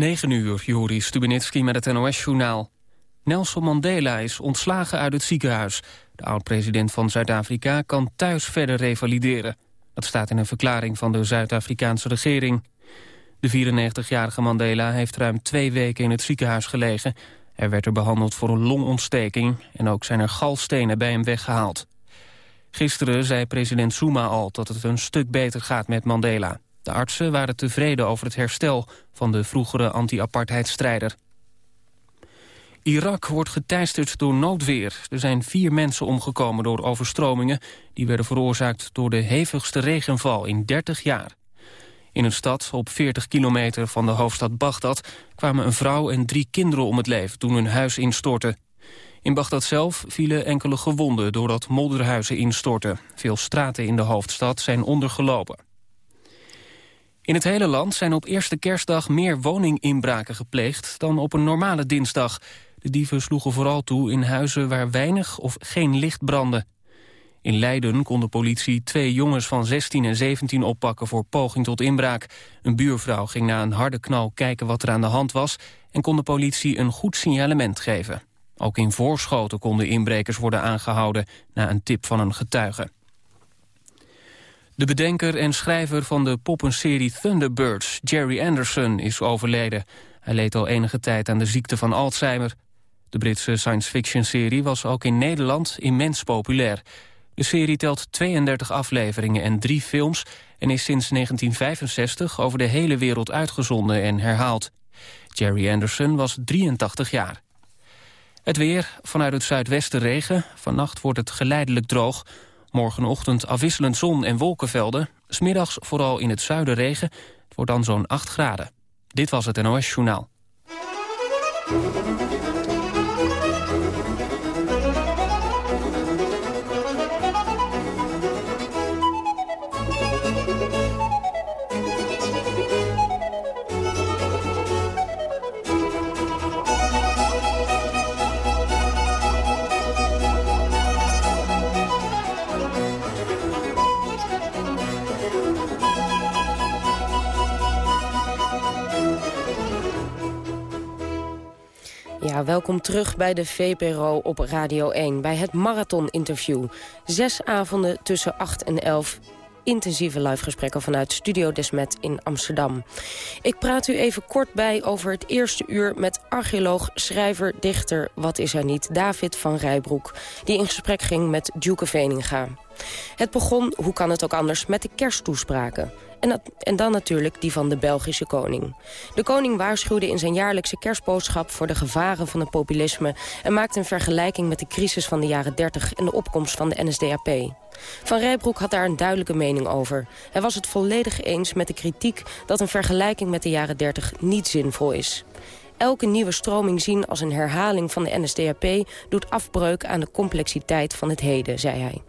9 uur, Juri Stubenitski met het NOS-journaal. Nelson Mandela is ontslagen uit het ziekenhuis. De oud-president van Zuid-Afrika kan thuis verder revalideren. Dat staat in een verklaring van de Zuid-Afrikaanse regering. De 94-jarige Mandela heeft ruim twee weken in het ziekenhuis gelegen. Hij werd er behandeld voor een longontsteking... en ook zijn er galstenen bij hem weggehaald. Gisteren zei president Zuma al dat het een stuk beter gaat met Mandela. De artsen waren tevreden over het herstel van de vroegere anti-apartheidstrijder. Irak wordt geteisterd door noodweer. Er zijn vier mensen omgekomen door overstromingen... die werden veroorzaakt door de hevigste regenval in 30 jaar. In een stad op 40 kilometer van de hoofdstad Bagdad... kwamen een vrouw en drie kinderen om het leven toen hun huis instortte. In Bagdad zelf vielen enkele gewonden doordat modderhuizen instortten. Veel straten in de hoofdstad zijn ondergelopen. In het hele land zijn op eerste kerstdag meer woninginbraken gepleegd dan op een normale dinsdag. De dieven sloegen vooral toe in huizen waar weinig of geen licht brandde. In Leiden kon de politie twee jongens van 16 en 17 oppakken voor poging tot inbraak. Een buurvrouw ging na een harde knal kijken wat er aan de hand was... en kon de politie een goed signalement geven. Ook in Voorschoten konden inbrekers worden aangehouden na een tip van een getuige. De bedenker en schrijver van de poppenserie Thunderbirds, Jerry Anderson, is overleden. Hij leed al enige tijd aan de ziekte van Alzheimer. De Britse science-fiction-serie was ook in Nederland immens populair. De serie telt 32 afleveringen en drie films... en is sinds 1965 over de hele wereld uitgezonden en herhaald. Jerry Anderson was 83 jaar. Het weer, vanuit het zuidwesten regen. Vannacht wordt het geleidelijk droog. Morgenochtend afwisselend zon en wolkenvelden. Smiddags vooral in het zuiden regen. Het wordt dan zo'n 8 graden. Dit was het NOS Journaal. Welkom terug bij de VPRO op Radio 1... bij het Marathon-interview. Zes avonden tussen 8 en 11 intensieve live gesprekken vanuit Studio Desmet in Amsterdam. Ik praat u even kort bij over het eerste uur met archeoloog, schrijver, dichter, wat is hij niet, David van Rijbroek, die in gesprek ging met Duke Veninga. Het begon, hoe kan het ook anders, met de kersttoespraken. En, en, dan natuurlijk die van de Belgische koning. De koning waarschuwde in zijn jaarlijkse kerstboodschap... voor de gevaren van het populisme... en maakte een vergelijking met de crisis van de jaren 30... en de opkomst van de NSDAP. Van Rijbroek had daar een duidelijke mening over. Hij was het volledig eens met de kritiek... dat een vergelijking met de jaren 30 niet zinvol is. Elke nieuwe stroming zien als een herhaling van de NSDAP... doet afbreuk aan de complexiteit van het heden, zei hij.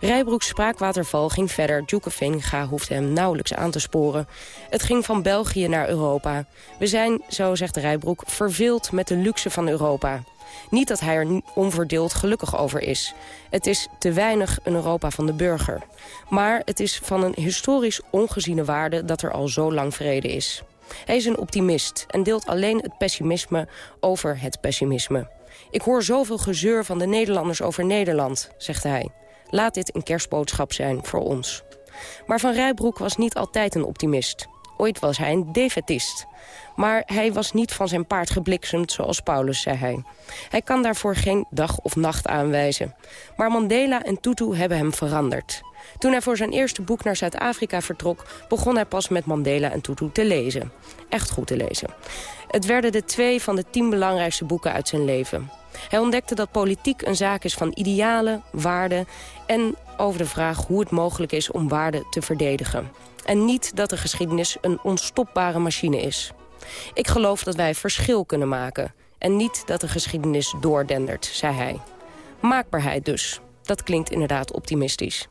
Rijbroeks spraakwaterval ging verder. Duke Veninga hoefde hem nauwelijks aan te sporen. Het ging van België naar Europa. We zijn, zo zegt Rijbroek, verveeld met de luxe van Europa. Niet dat hij er onverdeeld gelukkig over is. Het is te weinig een Europa van de burger. Maar het is van een historisch ongeziene waarde dat er al zo lang vrede is. Hij is een optimist en deelt alleen het pessimisme over het pessimisme. Ik hoor zoveel gezeur van de Nederlanders over Nederland, zegt hij. Laat dit een kerstboodschap zijn voor ons. Maar Van Rijbroek was niet altijd een optimist. Ooit was hij een defetist. Maar hij was niet van zijn paard gebliksemd, zoals Paulus, zei hij. Hij kan daarvoor geen dag of nacht aanwijzen. Maar Mandela en Tutu hebben hem veranderd. Toen hij voor zijn eerste boek naar Zuid-Afrika vertrok... begon hij pas met Mandela en Tutu te lezen. Echt goed te lezen. Het werden de twee van de tien belangrijkste boeken uit zijn leven. Hij ontdekte dat politiek een zaak is van idealen, waarden... en over de vraag hoe het mogelijk is om waarden te verdedigen. En niet dat de geschiedenis een onstopbare machine is. Ik geloof dat wij verschil kunnen maken. En niet dat de geschiedenis doordendert, zei hij. Maakbaarheid dus. Dat klinkt inderdaad optimistisch.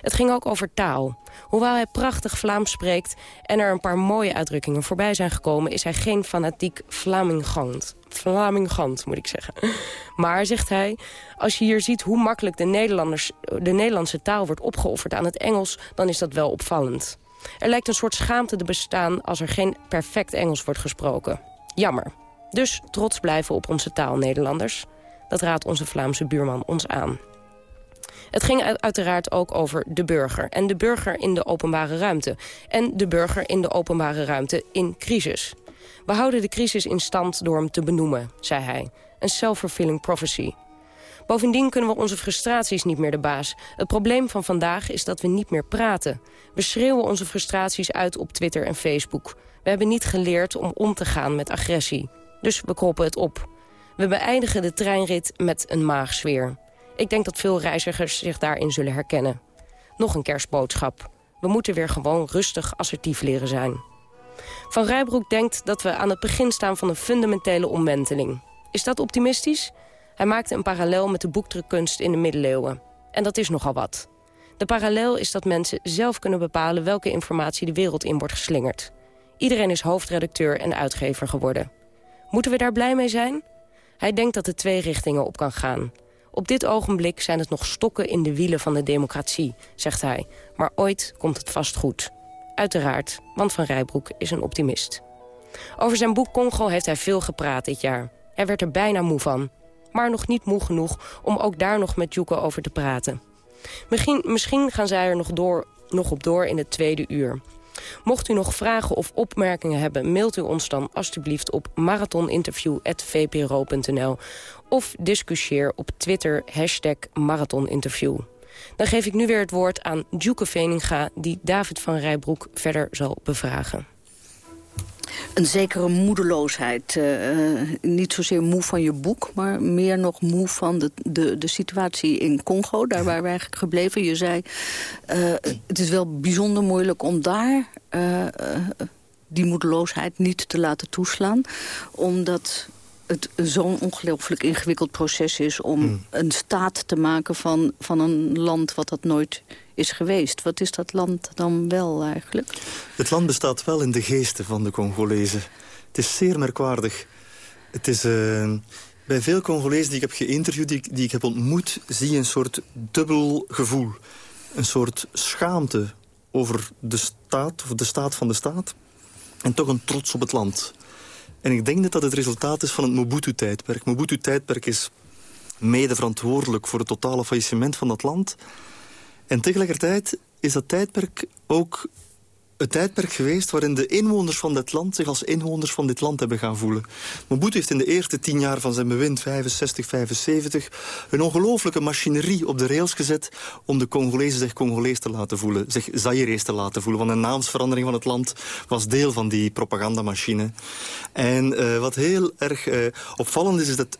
Het ging ook over taal. Hoewel hij prachtig Vlaams spreekt en er een paar mooie uitdrukkingen voorbij zijn gekomen... is hij geen fanatiek Vlamingant. Vlamingant, moet ik zeggen. Maar, zegt hij, als je hier ziet hoe makkelijk de, Nederlanders, de Nederlandse taal wordt opgeofferd aan het Engels... dan is dat wel opvallend. Er lijkt een soort schaamte te bestaan als er geen perfect Engels wordt gesproken. Jammer. Dus trots blijven op onze taal, Nederlanders. Dat raadt onze Vlaamse buurman ons aan. Het ging uiteraard ook over de burger. En de burger in de openbare ruimte. En de burger in de openbare ruimte in crisis. We houden de crisis in stand door hem te benoemen, zei hij. Een self-fulfilling prophecy. Bovendien kunnen we onze frustraties niet meer de baas. Het probleem van vandaag is dat we niet meer praten. We schreeuwen onze frustraties uit op Twitter en Facebook. We hebben niet geleerd om om te gaan met agressie. Dus we kroppen het op. We beëindigen de treinrit met een maagsfeer. Ik denk dat veel reizigers zich daarin zullen herkennen. Nog een kerstboodschap. We moeten weer gewoon rustig assertief leren zijn. Van Rijbroek denkt dat we aan het begin staan van een fundamentele omwenteling. Is dat optimistisch? Hij maakte een parallel met de boekdrukkunst in de middeleeuwen. En dat is nogal wat. De parallel is dat mensen zelf kunnen bepalen welke informatie de wereld in wordt geslingerd. Iedereen is hoofdredacteur en uitgever geworden. Moeten we daar blij mee zijn? Hij denkt dat er twee richtingen op kan gaan. Op dit ogenblik zijn het nog stokken in de wielen van de democratie, zegt hij. Maar ooit komt het vast goed. Uiteraard, want Van Rijbroek is een optimist. Over zijn boek Congo heeft hij veel gepraat dit jaar. Hij werd er bijna moe van. Maar nog niet moe genoeg om ook daar nog met Joeke over te praten. Misschien, misschien gaan zij er nog, door, nog op door in het tweede uur. Mocht u nog vragen of opmerkingen hebben... mailt u ons dan alstublieft op marathoninterview.vpro.nl of discussieer op Twitter hashtag marathoninterview. Dan geef ik nu weer het woord aan Djoeke Veninga... die David van Rijbroek verder zal bevragen. Een zekere moedeloosheid. Uh, niet zozeer moe van je boek, maar meer nog moe van de, de, de situatie in Congo. Daar waren we eigenlijk gebleven. Je zei, uh, het is wel bijzonder moeilijk om daar... Die moedeloosheid niet te laten toeslaan. Omdat het zo'n ongelooflijk ingewikkeld proces is... om hmm. een staat te maken van, van een land wat dat nooit is geweest. Wat is dat land dan wel eigenlijk? Het land bestaat wel in de geesten van de Congolezen. Het is zeer merkwaardig. Het is... Uh, bij veel Congolezen die ik heb geïnterviewd, die, die ik heb ontmoet... zie je een soort dubbel gevoel. Een soort schaamte over de staat, of de staat van de staat. En toch een trots op het land. En ik denk dat dat het resultaat is van het Mobutu-tijdperk. Mobutu-tijdperk is mede verantwoordelijk voor het totale faillissement van dat land. En tegelijkertijd is dat tijdperk ook het tijdperk geweest waarin de inwoners van dit land zich als inwoners van dit land hebben gaan voelen. Mobutu heeft in de eerste tien jaar van zijn bewind, 65, 75, een ongelooflijke machinerie op de rails gezet om de Congolezen zich Congolees te laten voelen, zich Zairees te laten voelen. Want een naamsverandering van het land was deel van die propagandamachine. En uh, wat heel erg uh, opvallend is, is dat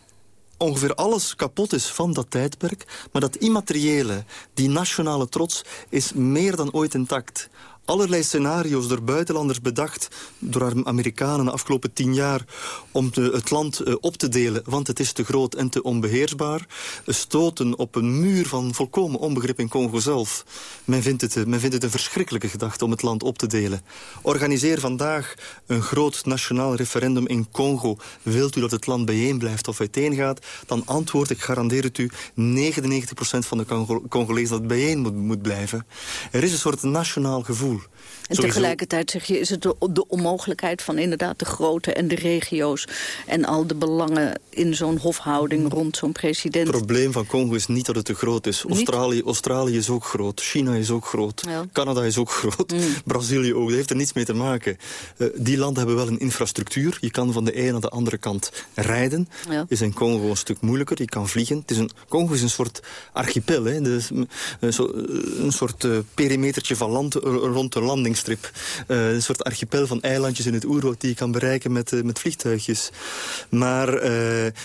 ongeveer alles kapot is van dat tijdperk... maar dat immateriële, die nationale trots, is meer dan ooit intact allerlei scenario's door buitenlanders bedacht... door Amerikanen de afgelopen tien jaar... om het land uh, op te delen, want het is te groot en te onbeheersbaar... stoten op een muur van volkomen onbegrip in Congo zelf. Men vindt, het, men vindt het een verschrikkelijke gedachte om het land op te delen. Organiseer vandaag een groot nationaal referendum in Congo. Wilt u dat het land bijeen blijft of uiteengaat? Dan antwoord, ik garandeer het u, 99% van de Congolezen dat bijeen moet, moet blijven. Er is een soort nationaal gevoel. En tegelijkertijd zeg je, is het de, de, onmogelijkheid van inderdaad de grote en de regio's... en al de belangen in zo'n hofhouding rond zo'n president. Het probleem van Congo is niet dat het te groot is. Australië, Australië is ook groot, China is ook groot, Canada is ook groot, mm. Brazilië ook. Dat heeft er niets mee te maken. Uh, die landen hebben wel een infrastructuur. Je kan van de ene naar de andere kant rijden. Ja. Is in Congo een stuk moeilijker, je kan vliegen. Het is een, Congo is een soort archipel, hè. Dus, uh, uh, een soort perimetertje van land rond de landingsstrip. Uh, een soort archipel van eilandjes in het oerwoud die je kan bereiken met, uh, met vliegtuigjes. Maar uh,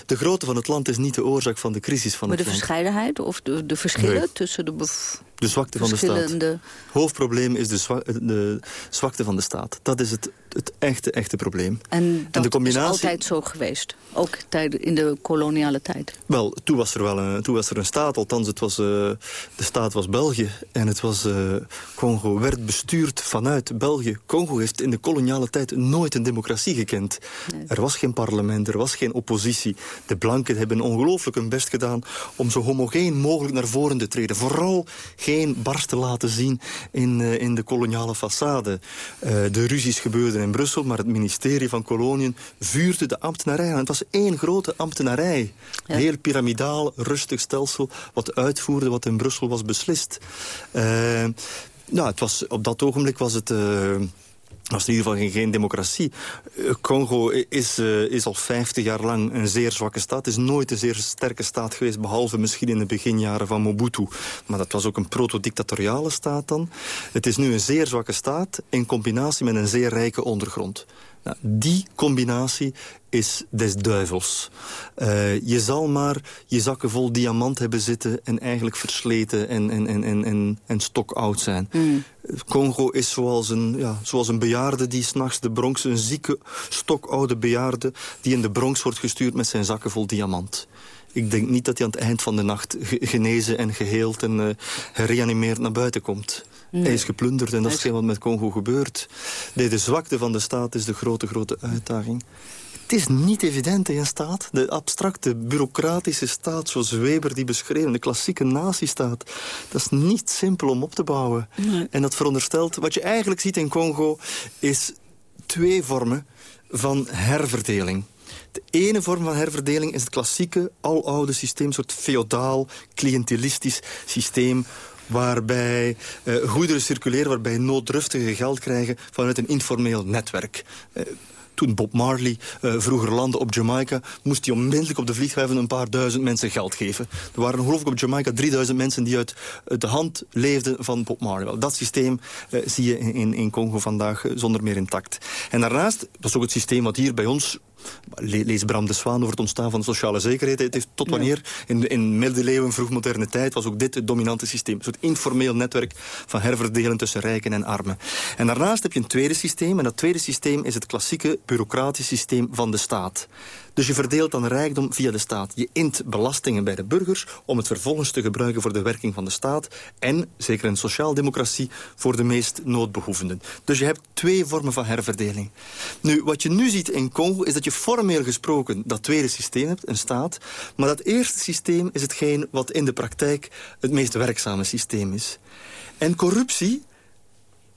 de grootte van het land is niet de oorzaak van de crisis van maar het land. Maar de verscheidenheid of de, de verschillen nee. tussen de de zwakte van de staat. Hoofdprobleem is de, zwa de, zwakte van de staat. Dat is het, het echte, echte probleem. En dat en de combinatie... is altijd zo geweest? Ook in de koloniale tijd? Wel, toen was er wel een, toen was er een staat. Althans, het was, uh, de staat was België. En het was, uh, Congo werd bestuurd vanuit België. Congo heeft in de koloniale tijd nooit een democratie gekend. Nee. Er was geen parlement, er was geen oppositie. De blanken hebben ongelooflijk hun best gedaan... om zo homogeen mogelijk naar voren te treden. Vooral geen geen te laten zien in, uh, in de koloniale façade. Uh, de ruzies gebeurden in Brussel, maar het ministerie van Koloniën vuurde de ambtenarij aan. Het was één grote ambtenarij. Ja. Heel piramidaal, rustig stelsel, wat uitvoerde wat in Brussel was beslist. Uh, nou, het was, op dat ogenblik was het was in ieder geval geen, democratie. Eh, Congo is, uh, is al 50 jaar lang een zeer zwakke staat. Is nooit een zeer sterke staat geweest... behalve misschien in de beginjaren van Mobutu. Maar dat was ook een proto-dictatoriale staat dan. Het is nu een zeer zwakke staat... in combinatie met een zeer rijke ondergrond. Nou, die combinatie is des duivels. Uh, je zal maar je zakken vol diamant hebben zitten... en eigenlijk versleten en, en, en, en, en, en stokoud zijn. Mm. Congo is zoals een, ja, zoals een bejaarde die s'nachts de Bronx... een zieke, stokoude bejaarde die in de Bronx wordt gestuurd... met zijn zakken vol diamant. Ik denk niet dat hij aan het eind van de nacht genezen en geheeld... en uh, gereanimeerd naar buiten komt. Nee. Hij is geplunderd en dat is wat met Congo gebeurt. Nee, de zwakte van de staat is de grote, grote uitdaging. Het is niet evident in een staat. De abstracte, bureaucratische staat, zoals Weber die beschreef... de klassieke nazistaat, dat is niet simpel om op te bouwen. Nee. En dat veronderstelt... Wat je eigenlijk ziet in Congo is twee vormen van herverdeling. De ene vorm van herverdeling is het klassieke, aloude systeem... een soort feodaal, cliëntelistisch systeem waarbij uh, goederen circuleren, waarbij nooddruftige geld krijgen vanuit een informeel netwerk. Uh, toen Bob Marley uh, vroeger landde op Jamaica... moest hij onmiddellijk op de vliegtuigen een paar duizend mensen geld geven. Er waren geloof ik op Jamaica 3000 mensen die uit de hand leefden van Bob Marley. Wel, dat systeem uh, zie je in, in Congo vandaag uh, zonder meer intact. En daarnaast, dat is ook het systeem wat hier bij ons Lees Bram de Zwaan over het ontstaan van de sociale zekerheid. Het heeft tot wanneer, in, in middeleeuwen, vroegmoderne tijd... was ook dit het dominante systeem. Een soort informeel netwerk van herverdelen tussen rijken en armen. En daarnaast heb je een tweede systeem. En dat tweede systeem is het klassieke bureaucratische systeem van de staat. Dus je verdeelt dan rijkdom via de staat. Je int belastingen bij de burgers om het vervolgens te gebruiken voor de werking van de staat. En, zeker in sociaaldemocratie, voor de meest noodbehoevenden. Dus je hebt twee vormen van herverdeling. Nu, wat je nu ziet in Congo is dat je formeel gesproken dat tweede systeem hebt, een staat. Maar dat eerste systeem is hetgeen wat in de praktijk het meest werkzame systeem is. En corruptie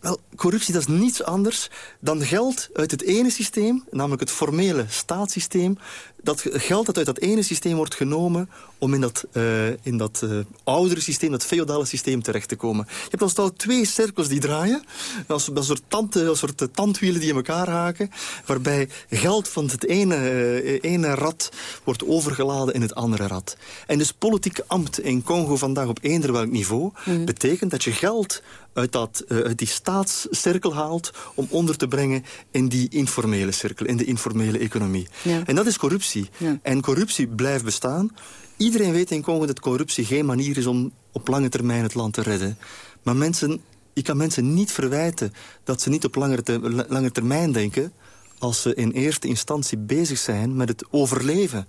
wel, corruptie dat is niets anders dan geld uit het ene systeem... namelijk het formele staatssysteem... dat geld dat uit dat ene systeem wordt genomen... om in dat, uh, in dat uh, oudere systeem, dat feodale systeem terecht te komen. Je hebt als het twee cirkels die draaien. Als, als soort, tand, als soort eh, tandwielen die in elkaar haken. Waarbij geld van het ene, uh, ene rad wordt overgeladen in het andere rad. En dus politiek ambt in Congo vandaag op eender welk niveau... Mm. betekent dat je geld uit, dat, uit die staatscirkel haalt... om onder te brengen in die informele cirkel, in de informele economie. Ja. En dat is corruptie. Ja. En corruptie blijft bestaan. Iedereen weet in Congo dat corruptie geen manier is om op lange termijn het land te redden. Maar mensen, je kan mensen niet verwijten dat ze niet op langere, te, lange termijn denken... als ze in eerste instantie bezig zijn met het overleven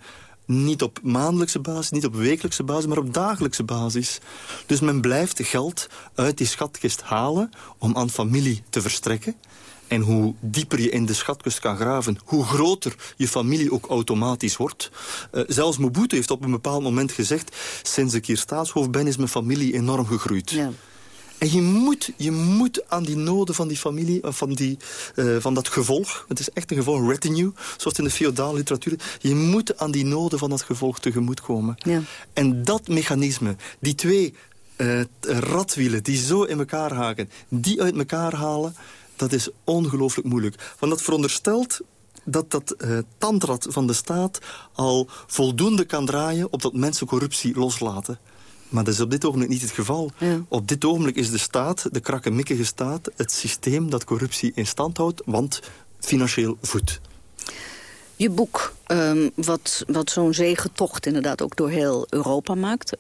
niet op maandelijkse basis, niet op wekelijkse basis, maar op dagelijkse basis. Dus men blijft geld uit die schatkist halen om aan familie te verstrekken. En hoe dieper je in de schatkist kan graven, hoe groter je familie ook automatisch wordt. Uh, zelfs Mobutu heeft op een bepaald moment gezegd... sinds ik hier staatshoofd ben, is mijn familie enorm gegroeid. Ja. En je moet, je moet aan die noden van die familie, eh, van, die, uh, van dat gevolg... het is echt een gevolg, retinue, zoals in de feodale literatuur... je moet aan die noden van dat gevolg tegemoetkomen. Ja. En dat mechanisme, die twee uh, radwielen die zo in elkaar haken... die uit elkaar halen, dat is ongelooflijk moeilijk. Want dat veronderstelt dat dat uh, tandrad van de staat al voldoende kan draaien... op dat mensen corruptie loslaten. Maar dat is op dit ogenblik niet het geval. Ja. Op dit ogenblik is de staat, de krakkemikkige staat... het systeem dat corruptie in stand houdt, want financieel voedt. Je boek, um, wat, wat zo'n zegentocht inderdaad ook door heel Europa maakt...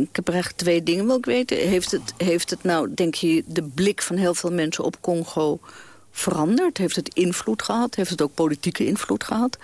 Ik heb er eigenlijk twee dingen wil ik weten. Heeft het, heeft het nou, denk je, de blik van heel veel mensen op Congo veranderd? Heeft het invloed gehad? Heeft het ook politieke invloed gehad?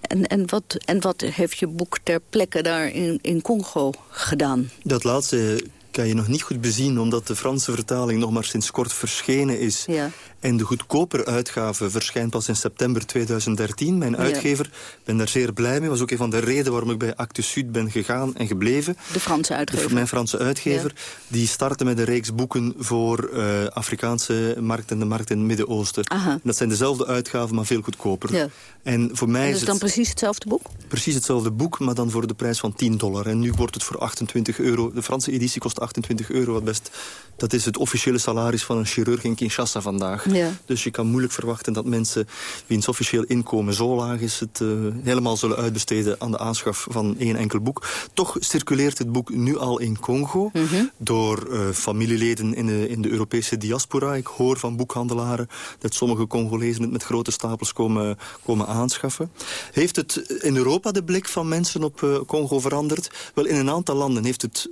En, en, wat, en wat heeft je boek ter plekke daar in, in Congo gedaan? Dat laatste kan je nog niet goed bezien... omdat de Franse vertaling nog maar sinds kort verschenen is. Ja. En de goedkopere uitgave verschijnt pas in september 2013. Mijn uitgever, ben daar zeer blij mee. was ook een van de redenen waarom ik bij Actes Sud ben gegaan en gebleven. De Franse uitgever. De, mijn Franse uitgever. Die startte met een reeks boeken voor uh, Afrikaanse markt en de markt in het Midden-Oosten. Dat zijn dezelfde uitgaven, maar veel goedkoper. Ja. En voor mij en is, is het dan precies hetzelfde boek? Precies hetzelfde boek, maar dan voor de prijs van 10 dollar. En nu wordt het voor 28 euro. De Franse editie kost 28 euro, wat best... Dat is het officiële salaris van een chirurg in Kinshasa vandaag. Ja. Dus je kan moeilijk verwachten dat mensen wiens officieel inkomen zo laag is... het uh, helemaal zullen uitbesteden aan de aanschaf van één enkel boek. Toch circuleert het boek nu al in Congo... Mm -hmm. door uh, familieleden in de, in de Europese diaspora. Ik hoor van boekhandelaren dat sommige Congolezen het met grote stapels komen, komen aanschaffen. Heeft het in Europa de blik van mensen op uh, Congo veranderd? Wel, in een aantal landen heeft het,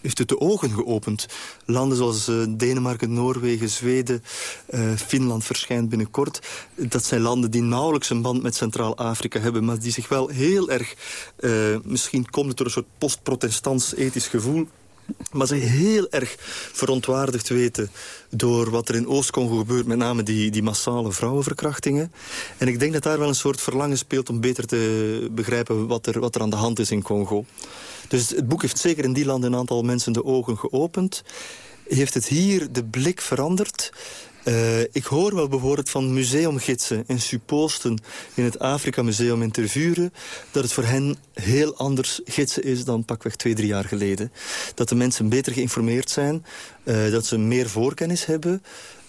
heeft het de ogen geopend. Landen zoals Denemarken, Noorwegen, Zweden... Uh, Finland verschijnt binnenkort. Dat zijn landen die nauwelijks een band met Centraal-Afrika hebben... maar die zich wel heel erg... Uh, misschien komt het door een soort post-protestants ethisch gevoel... maar ze heel erg verontwaardigd weten door wat er in Oost-Congo gebeurt... met name die, die massale vrouwenverkrachtingen. En ik denk dat daar wel een soort verlangen speelt... om beter te begrijpen wat er, wat er aan de hand is in Congo. Dus het boek heeft zeker in die landen een aantal mensen de ogen geopend heeft het hier de blik veranderd. Uh, ik hoor wel bijvoorbeeld van museumgidsen en supposten in het Afrika Museum in Tervuren... dat het voor hen heel anders gidsen is dan pakweg twee, drie jaar geleden. Dat de mensen beter geïnformeerd zijn, uh, dat ze meer voorkennis hebben...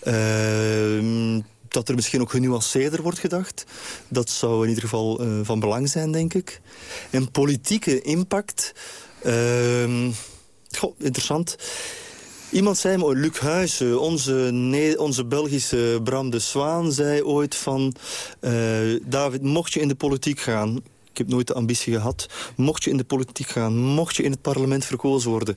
Uh, dat er misschien ook genuanceerder wordt gedacht. Dat zou in ieder geval van belang zijn, denk ik. En politieke impact... Goh, interessant... Iemand zei me, Luc Huijsen, onze, nee, onze Belgische Bram de Zwaan... zei ooit van, uh, David, mocht je in de politiek gaan... ik heb nooit de ambitie gehad... mocht je in de politiek gaan, mocht je in het parlement verkozen worden...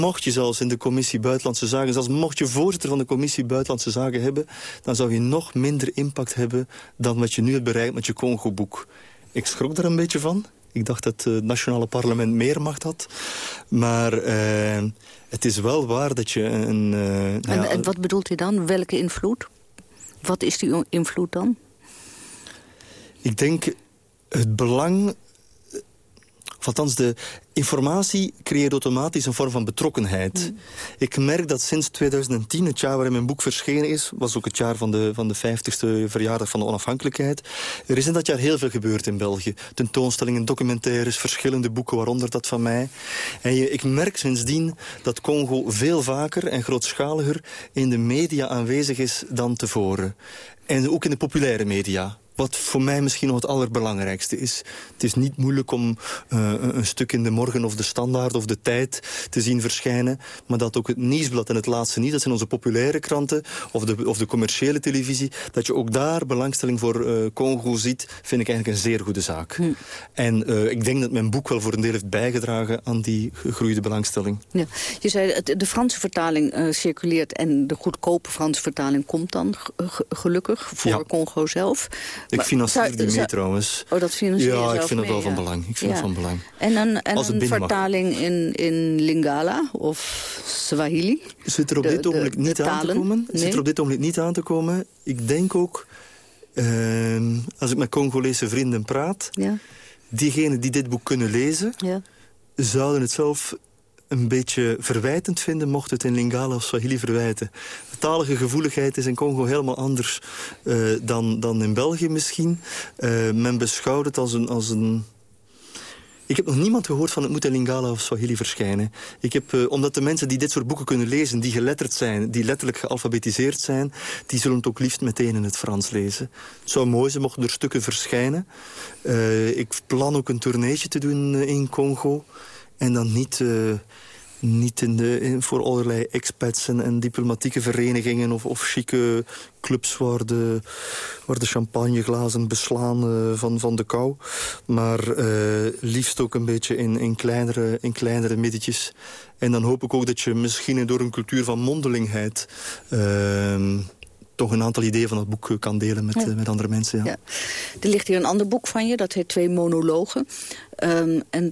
mocht je zelfs in de commissie Buitenlandse Zaken... zelfs mocht je voorzitter van de commissie Buitenlandse Zaken hebben... dan zou je nog minder impact hebben... dan wat je nu hebt bereikt met je Congo-boek. Ik schrok daar een beetje van. Ik dacht dat het nationale parlement meer macht had. Maar uh, het is wel waar dat je een... Uh, en, ja, en wat bedoelt u dan? Welke invloed? Wat is die invloed dan? Ik denk het belang... Of althans, de informatie creëert automatisch een vorm van betrokkenheid. Mm. Ik merk dat sinds 2010, het jaar waarin mijn boek verschenen is... was ook het jaar van de, van de 50ste verjaardag van de onafhankelijkheid... er is in dat jaar heel veel gebeurd in België. Tentoonstellingen, documentaires, verschillende boeken, waaronder dat van mij. En je, ik merk sindsdien dat Congo veel vaker en grootschaliger... in de media aanwezig is dan tevoren. En ook in de populaire media wat voor mij misschien nog het allerbelangrijkste is. Het is niet moeilijk om uh, een stuk in de morgen of de standaard of de tijd te zien verschijnen. Maar dat ook het nieuwsblad en het laatste niet, dat zijn onze populaire kranten of de, of de commerciële televisie. Dat je ook daar belangstelling voor uh, Congo ziet, vind ik eigenlijk een zeer goede zaak. Hm. En uh, ik denk dat mijn boek wel voor een deel heeft bijgedragen aan die gegroeide belangstelling. Ja. Je zei, de Franse vertaling circuleert en de goedkope Franse vertaling komt dan gelukkig voor ja. Congo zelf. Ik financier die mee trouwens. Oh, dat financier Ja, ik vind het wel van belang. Ik vind het van belang. En een, en een vertaling in, in Lingala of Swahili? Zit er op dit ogenblik niet aan te komen. Zit er op dit ogenblik niet aan te komen. Ik denk ook, uh, als ik met Congolese vrienden praat... Ja. diegenen die dit boek kunnen lezen... Zouden het zelf een beetje verwijtend vinden... mocht het in Lingala of Swahili verwijten. De talige gevoeligheid is in Congo helemaal anders uh, dan, dan in België misschien. Uh, men beschouwt het als een... Als een ik heb nog niemand gehoord van het moet in Lingala of Swahili verschijnen. Ik heb, uh, omdat de mensen die dit soort boeken kunnen lezen... die geletterd zijn, die letterlijk gealfabetiseerd zijn... die zullen het ook liefst meteen in het Frans lezen. Het zou mooi zijn mochten er stukken verschijnen. Ik plan ook een tourneetje te doen in Congo... En dan niet, uh, niet in de, in, voor allerlei expats en, diplomatieke verenigingen... of, of chique clubs waar de, waar de champagneglazen beslaan uh, van, van de kou. Maar uh, liefst ook een beetje in, in, kleinere, in kleinere middetjes. En dan hoop ik ook dat je misschien door een cultuur van mondelingheid toch een aantal ideeën van het boek kan delen met, met andere mensen. Ja. Er ligt hier een ander boek van je, dat heet Twee Monologen. Um, en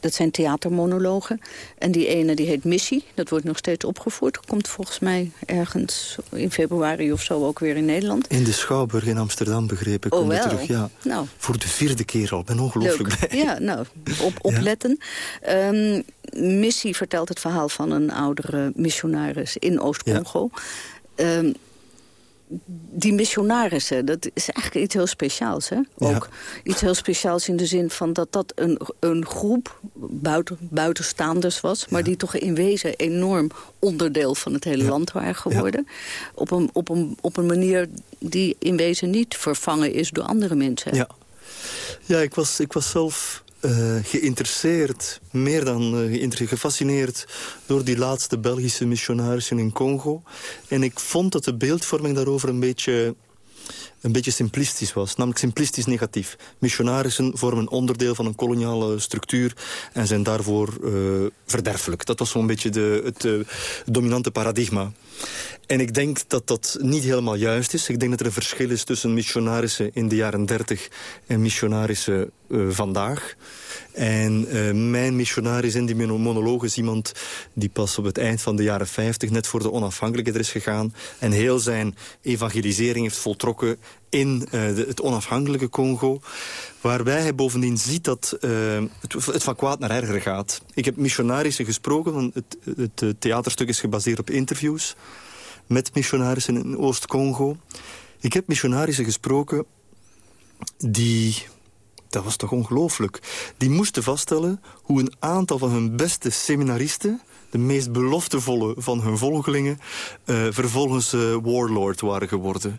dat zijn theatermonologen. En die ene die heet Missie, dat wordt nog steeds opgevoerd. Komt volgens mij ergens in februari of zo ook weer in Nederland. In de Schouwburg in Amsterdam, begreep ik. Oh, wel. Terug, ja. Nou. Voor de vierde keer al, ben ongelooflijk blij. Ja, nou, op, opletten. Um, Missie vertelt het verhaal van een oudere missionaris in Oost-Congo. Ja. Um, die missionarissen, dat is eigenlijk iets heel speciaals. Hè? Ook iets heel speciaals in de zin van dat dat een, een groep buiten, buitenstaanders was... maar die toch in wezen enorm onderdeel van het hele land waren geworden. Op, een, op, een, op een manier die in wezen niet vervangen is door andere mensen. Ja, ja ik, was, ik was zelf uh, geïnteresseerd, meer dan uh, gefascineerd... door die laatste Belgische missionarissen in Congo. En ik vond dat de beeldvorming daarover een beetje een beetje simplistisch was. Namelijk simplistisch negatief. Missionarissen vormen onderdeel van een koloniale structuur... en zijn daarvoor uh, verderfelijk. Dat was zo'n beetje de, het uh, dominante paradigma. En ik denk dat dat niet helemaal juist is. Ik denk dat er een verschil is tussen missionarissen in de jaren 30 en missionarissen uh, vandaag. En uh, mijn missionaris in die monoloog is iemand die pas op het eind van de jaren 50 net voor de onafhankelijkheid er is gegaan. En heel zijn evangelisering heeft voltrokken in de, het onafhankelijke Congo. Waarbij hij bovendien ziet dat uh, het, het, van kwaad naar erger gaat. Ik heb missionarissen gesproken, want het, het theaterstuk is gebaseerd op interviews met missionarissen in Oost-Congo. Ik heb missionarissen gesproken die... Dat was toch ongelooflijk. Die moesten vaststellen hoe een aantal van hun beste seminaristen de meest beloftevolle van hun volgelingen... Vervolgens warlord waren geworden.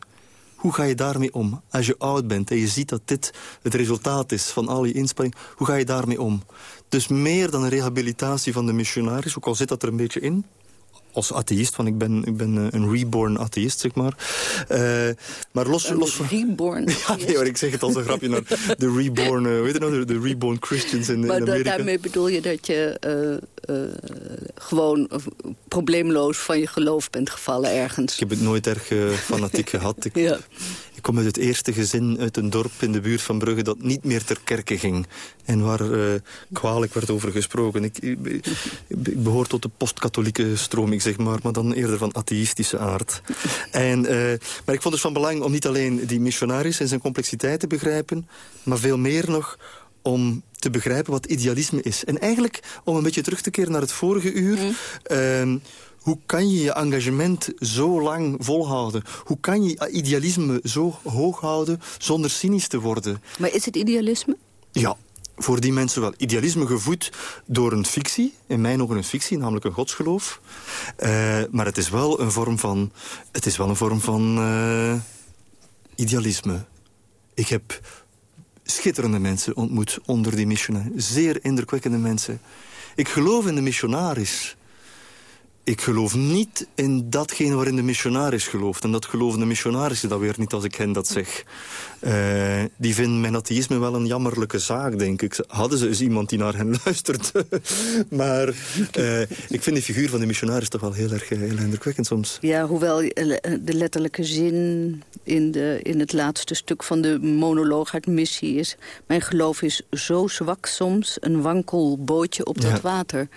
Hoe ga je daarmee om? Als je oud bent en je ziet dat dit het resultaat is van al je inspanning... hoe ga je daarmee om? Dus meer dan een rehabilitatie van de missionaris, ook al zit dat er een beetje in als atheïst, want ik ben, ik ben eh, een reborn atheïst, zeg maar. Uh, maar los, een los van... reborn Ja, nee, maar ik zeg het als een grapje naar de reborn, uh, weet je nou, de, de, reborn Christians in, maar in Amerika. Maar daarmee bedoel je dat je uh, gewoon probleemloos van je geloof bent gevallen ergens? Ik heb het nooit erg fanatiek gehad. Ik, ja. Ik kom uit het eerste gezin uit een dorp in de buurt van Brugge... dat niet meer ter kerke ging. En waar uh, kwalijk werd over gesproken. Ik, ik, ik behoor tot de postkatholieke stroming, zeg maar. Maar dan eerder van atheïstische aard. En, uh, maar ik vond het van belang om niet alleen die missionaris en zijn complexiteit te begrijpen... maar veel meer nog om te begrijpen wat idealisme is. En eigenlijk, om een beetje terug te keren naar het vorige uur... Mm. Uh, hoe kan je je engagement zo lang volhouden? Hoe kan je idealisme zo hoog houden zonder cynisch te worden? Maar is het idealisme? Ja, voor die mensen wel. Idealisme gevoed door een fictie, in mijn ogen een fictie, namelijk een godsgeloof. Uh, maar het is wel een vorm van, het is wel een vorm van uh, idealisme. Ik heb schitterende mensen ontmoet onder die missionaris. Zeer indrukwekkende mensen. Ik geloof in de missionaris ik geloof niet in datgene waarin de missionaris gelooft. En dat geloven de missionarissen dat weer niet als ik hen dat zeg. Uh, die vinden mijn atheïsme wel een jammerlijke zaak, denk ik. Hadden ze eens iemand die naar hen luistert. maar uh, ik vind de figuur van de missionaris toch wel heel erg heel indrukwekkend soms. Ja, hoewel de letterlijke zin in, de, in het laatste stuk van de monoloog uit Missie is... mijn geloof is zo zwak soms, een wankel bootje op dat water.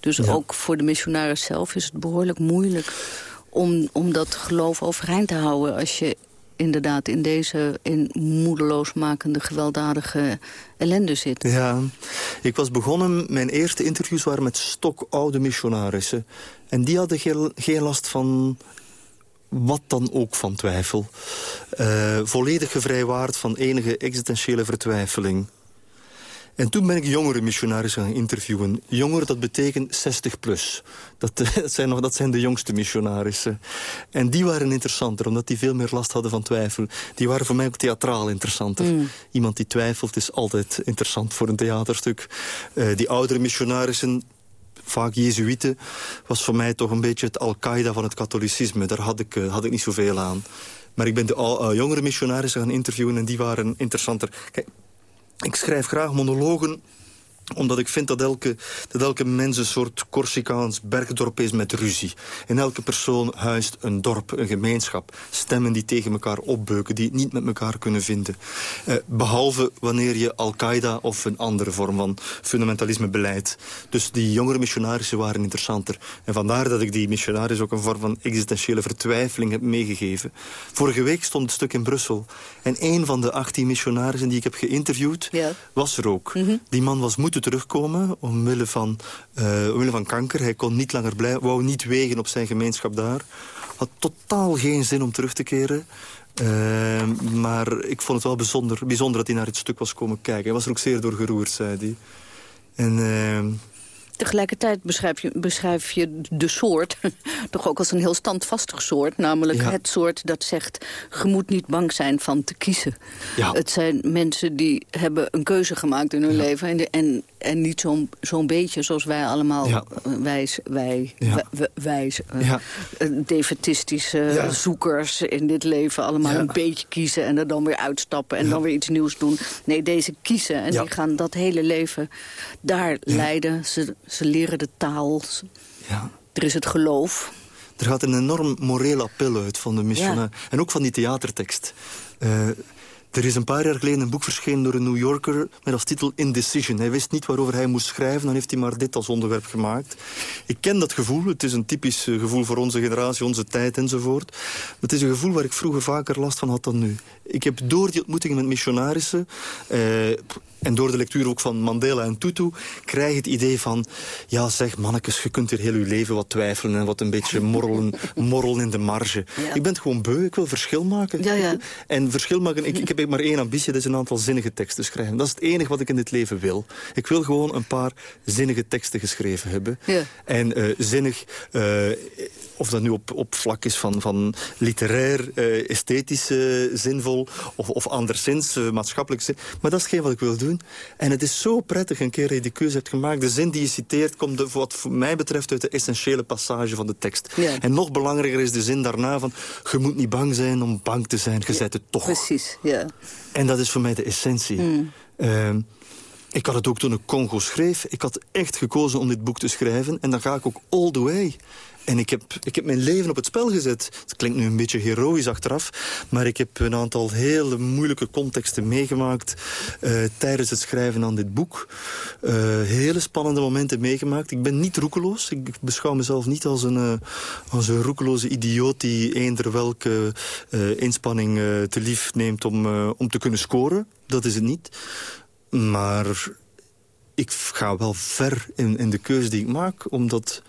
Dus ja. ook voor de missionaris zelf is het behoorlijk moeilijk... om, om dat geloof overeind te houden als je inderdaad in deze in moedeloosmakende, gewelddadige ellende zit. Ja, ik was begonnen, mijn eerste interviews waren met stokoude missionarissen. En die hadden geen, last van wat dan ook van twijfel. Uh, volledig gevrijwaard van enige existentiële vertwijfeling. En toen ben ik jongere missionarissen gaan interviewen. Jongeren, dat betekent 60 plus. Dat, dat, zijn nog, dat zijn de jongste missionarissen. En die waren interessanter, omdat die veel meer last hadden van twijfel. Die waren voor mij ook theatraal interessanter. Mm. Iemand die twijfelt is altijd interessant voor een theaterstuk. Uh, die oudere missionarissen, vaak jezuïeten, was voor mij toch een beetje het Al-Qaeda van het katholicisme. Daar had ik, uh, had ik niet zoveel aan. Maar ik ben de uh, jongere missionarissen gaan interviewen en die waren interessanter. Kijk, ik schrijf graag monologen omdat ik vind dat elke, dat elke mens een soort Corsicaans bergdorp is met ruzie. In elke persoon huist een dorp, een gemeenschap. Stemmen die tegen elkaar opbeuken, die het niet met elkaar kunnen vinden. Eh, behalve wanneer je Al-Qaeda of een andere vorm van fundamentalisme beleidt. Dus die jongere missionarissen waren interessanter. En vandaar dat ik die missionarissen ook een vorm van existentiële vertwijfeling heb meegegeven. Vorige week stond het stuk in Brussel. En een van de 18 missionarissen die ik heb geïnterviewd, ja. was er ook. Mhm. Die man was moeten terugkomen omwille van, uh, omwille van kanker. Hij kon niet langer blijven, wou niet wegen op zijn gemeenschap daar. Had totaal geen zin om terug te keren. Uh, maar ik vond het wel bijzonder, bijzonder dat hij naar het stuk was komen kijken. Hij was er ook zeer door geroerd, zei hij. En... Tegelijkertijd beschrijf je, beschrijf je de soort toch ook als een heel standvastig soort. Namelijk het soort dat zegt, je moet niet bang zijn van te kiezen. Ja. Het zijn mensen die hebben een keuze gemaakt in hun leven. En, en, en niet zo'n zo'n beetje zoals wij allemaal ja. wijs, wij, wijs, uh, defetistische zoekers in dit leven. Allemaal een beetje kiezen en er dan weer uitstappen en dan weer iets nieuws doen. Nee, deze kiezen en die gaan dat hele leven daar leiden. Ze, ze leren de taal. Ja. Er is het geloof. Er gaat een enorm moreel appel uit van de missionair. En ook van die theatertekst. Uh, er is een paar jaar geleden een boek verschenen door een New Yorker... met als titel Indecision. Hij wist niet waarover hij moest schrijven, dan heeft hij maar dit als onderwerp gemaakt. Ik ken dat gevoel, het is een typisch eh, gevoel voor onze generatie, onze tijd enzovoort. het is een gevoel waar ik vroeger vaker last van had dan nu. Ik heb door die ontmoetingen met missionarissen... Eh, en door de lectuur ook van Mandela en Tutu... krijg je het idee van... ja zeg, mannekes, je kunt hier heel je leven wat twijfelen... en wat een beetje morrelen, morrelen in de marge. Ik ben het gewoon beu, ik wil verschil maken. Ja, ja. En verschil maken, ik, ik heb maar één ambitie... dat is een aantal zinnige teksten schrijven. Dat is het enige wat ik in dit leven wil. Ik wil gewoon een paar zinnige teksten geschreven hebben. Ja. En uh, zinnig... Uh, of dat nu op, op vlak is van, van literair, uh, esthetisch zinvol... of, of anderszins maatschappelijk zin. Maar dat is geen wat ik wil doen. En het is zo prettig een keer dat je die keuze hebt gemaakt. De zin die je citeert komt de, wat voor mij betreft uit de essentiële passage van de tekst. Ja. En nog belangrijker is de zin daarna van... je moet niet bang zijn om bang te zijn, je ja, het toch. Precies, ja. En dat is voor mij de essentie. Mm. Uh, ik had het ook toen ik Congo schreef. Ik had echt gekozen om dit boek te schrijven. En dan ga ik ook all the way. En ik heb, ik heb mijn leven op het spel gezet. Het klinkt nu een beetje heroïs achteraf. Maar ik heb een aantal hele moeilijke contexten meegemaakt... Uh, tijdens het schrijven aan dit boek. Uh, hele spannende momenten meegemaakt. Ik ben niet roekeloos. Ik beschouw mezelf niet als een, uh, als een roekeloze idioot... die eender welke inspanning te lief neemt om, om te kunnen scoren. Dat is het niet. Maar ik ga wel ver in, in de keuze die ik maak, omdat